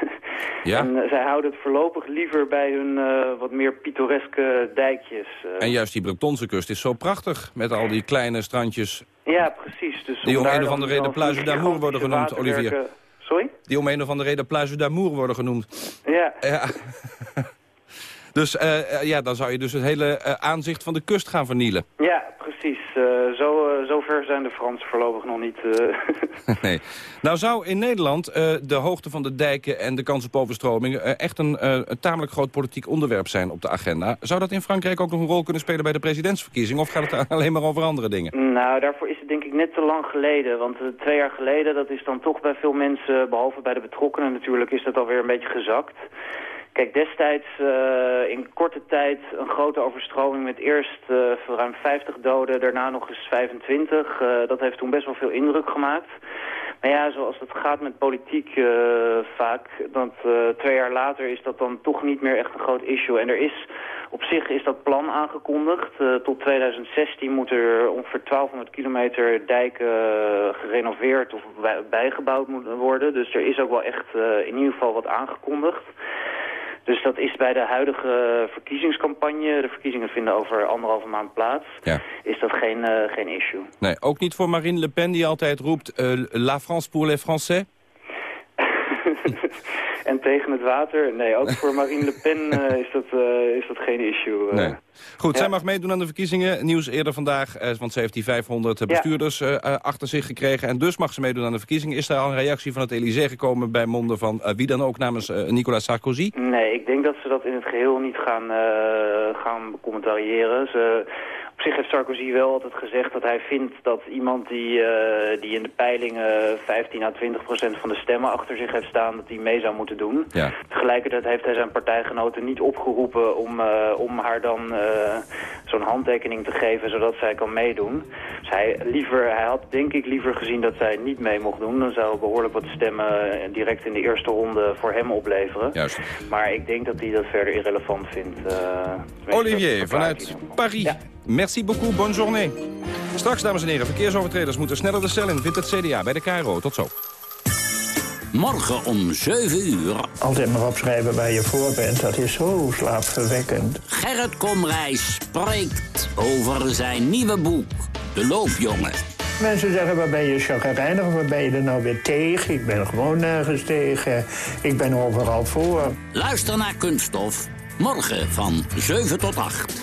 Ja. en zij houden het voorlopig liever bij hun wat meer pittoreske dijkjes. En juist die Bretonse kust is zo prachtig met al die kleine strandjes. Ja, precies. Dus die om een of andere reden Pluizen d'Amour worden genoemd, Olivier. Sorry? Die om een of andere reden Pluizen d'Amour worden genoemd. Ja. ja. (laughs) dus uh, ja, dan zou je dus het hele uh, aanzicht van de kust gaan vernielen. (laughs) Ja, precies. Zo, zo ver zijn de Fransen voorlopig nog niet. (laughs) (laughs) nee. Nou zou in Nederland de hoogte van de dijken en de kans op overstroming... echt een, een, tamelijk groot politiek onderwerp zijn op de agenda. Zou dat in Frankrijk ook nog een rol kunnen spelen bij de presidentsverkiezing? Of gaat het alleen maar over andere dingen? Nou, daarvoor is het denk ik net te lang geleden. Want twee jaar geleden, dat is dan toch bij veel mensen... behalve bij de betrokkenen natuurlijk, is dat alweer een beetje gezakt. Kijk, destijds uh, in korte tijd een grote overstroming met eerst uh, ruim 50 doden, daarna nog eens 25. Uh, dat heeft toen best wel veel indruk gemaakt. Maar ja, zoals het gaat met politiek vaak, dat, twee jaar later is dat dan toch niet meer echt een groot issue. En er is, op zich is dat plan aangekondigd. tot 2016 moeten er ongeveer 1200 kilometer dijken gerenoveerd of bij, bijgebouwd moeten worden. Dus er is ook wel echt in ieder geval wat aangekondigd. Dus dat is bij de huidige verkiezingscampagne, de verkiezingen vinden over anderhalve maand plaats, ja. is dat geen, uh, geen issue. Nee, ook niet voor Marine Le Pen die altijd roept, uh, la France pour les Français? (laughs) en tegen het water. Nee, ook voor Marine Le Pen uh, (laughs) is, dat, uh, is dat geen issue. Uh. Nee. Goed, ja. zij mag meedoen aan de verkiezingen. Nieuws eerder vandaag, want ze heeft die 500 bestuurders ja. achter zich gekregen. En dus mag ze meedoen aan de verkiezingen. Is er al een reactie van het Elysée gekomen bij monden van wie dan ook namens Nicolas Sarkozy? Nee, ik denk dat ze dat in het geheel niet gaan, gaan commentariëren. Ze zich heeft Sarkozy wel altijd gezegd dat hij vindt dat iemand die, uh, die in de peilingen 15 à 20 procent van de stemmen achter zich heeft staan, dat die mee zou moeten doen. Ja. Tegelijkertijd heeft hij zijn partijgenoten niet opgeroepen om, uh, om haar dan uh, zo'n handtekening te geven zodat zij kan meedoen. Dus hij, liever, hij had denk ik liever gezien dat zij niet mee mocht doen. Dan zou behoorlijk wat stemmen direct in de eerste ronde voor hem opleveren. Juist. Maar ik denk dat hij dat verder irrelevant vindt. Olivier, vanuit Paris. Ja. Merci beaucoup, bonne journée. Straks, dames en heren, verkeersovertreders moeten sneller de cel in, vindt het CDA bij de KRO. Tot zo. Morgen om 7 uur. Altijd maar opschrijven waar je voor bent, dat is zo slaapverwekkend. Gerrit Komrijs spreekt over zijn nieuwe boek, De Loopjongen. Mensen zeggen, waar ben je chagrijnig of waar ben je er nou weer tegen? Ik ben gewoon nergens tegen. Ik ben overal voor. Luister naar Kunststof, morgen van 7 tot 8.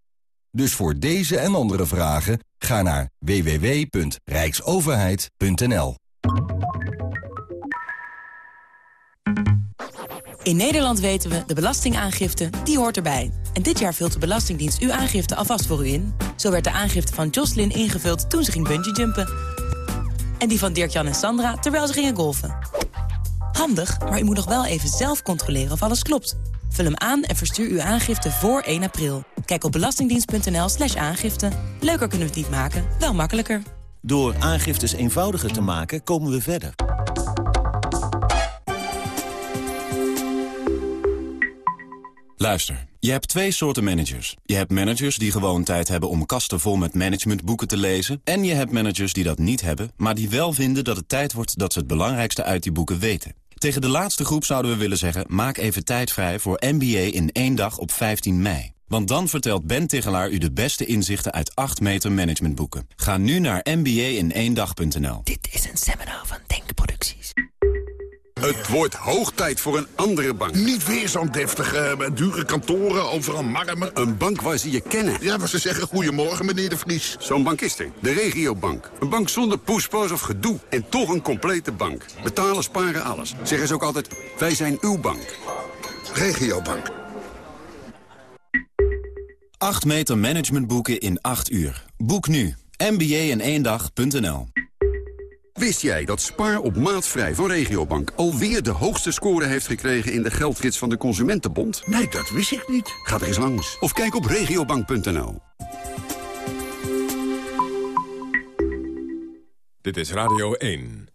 Dus voor deze en andere vragen ga naar www.rijksoverheid.nl. In Nederland weten we, de belastingaangifte, die hoort erbij. En dit jaar vult de Belastingdienst uw aangifte alvast voor u in. Zo werd de aangifte van Jocelyn ingevuld toen ze ging bungeejumpen. En die van Dirk-Jan en Sandra terwijl ze gingen golfen. Handig, maar u moet nog wel even zelf controleren of alles klopt. Vul hem aan en verstuur uw aangifte voor 1 april. Kijk op belastingdienst.nl slash aangifte. Leuker kunnen we het niet maken, wel makkelijker. Door aangiftes eenvoudiger te maken, komen we verder. Luister, je hebt twee soorten managers. Je hebt managers die gewoon tijd hebben om kasten vol met managementboeken te lezen. En je hebt managers die dat niet hebben, maar die wel vinden dat het tijd wordt dat ze het belangrijkste uit die boeken weten. Tegen de laatste groep zouden we willen zeggen... maak even tijd vrij voor MBA in één dag op 15 mei. Want dan vertelt Ben Tigelaar u de beste inzichten uit 8 meter managementboeken. Ga nu naar mba-in-één-dag.nl. Dit is een seminar van Denkproducties. Het wordt hoog tijd voor een andere bank. Niet weer zo'n deftige, uh, dure kantoren, overal marmer. Een bank waar ze je kennen. Ja, waar ze zeggen goedemorgen, meneer de Vries. Zo'n bank is er. De regiobank. Een bank zonder poespas of gedoe. En toch een complete bank. Betalen, sparen, alles. Zeggen ze ook altijd, wij zijn uw bank. Regiobank. 8 meter managementboeken in 8 uur. Boek nu. mba-in-één-dag.nl Wist jij dat Spaar op maatvrij van Regiobank alweer de hoogste score heeft gekregen in de geldgids van de Consumentenbond? Nee, dat wist ik niet. Ga er eens langs of kijk op regiobank.nl. Dit is Radio 1.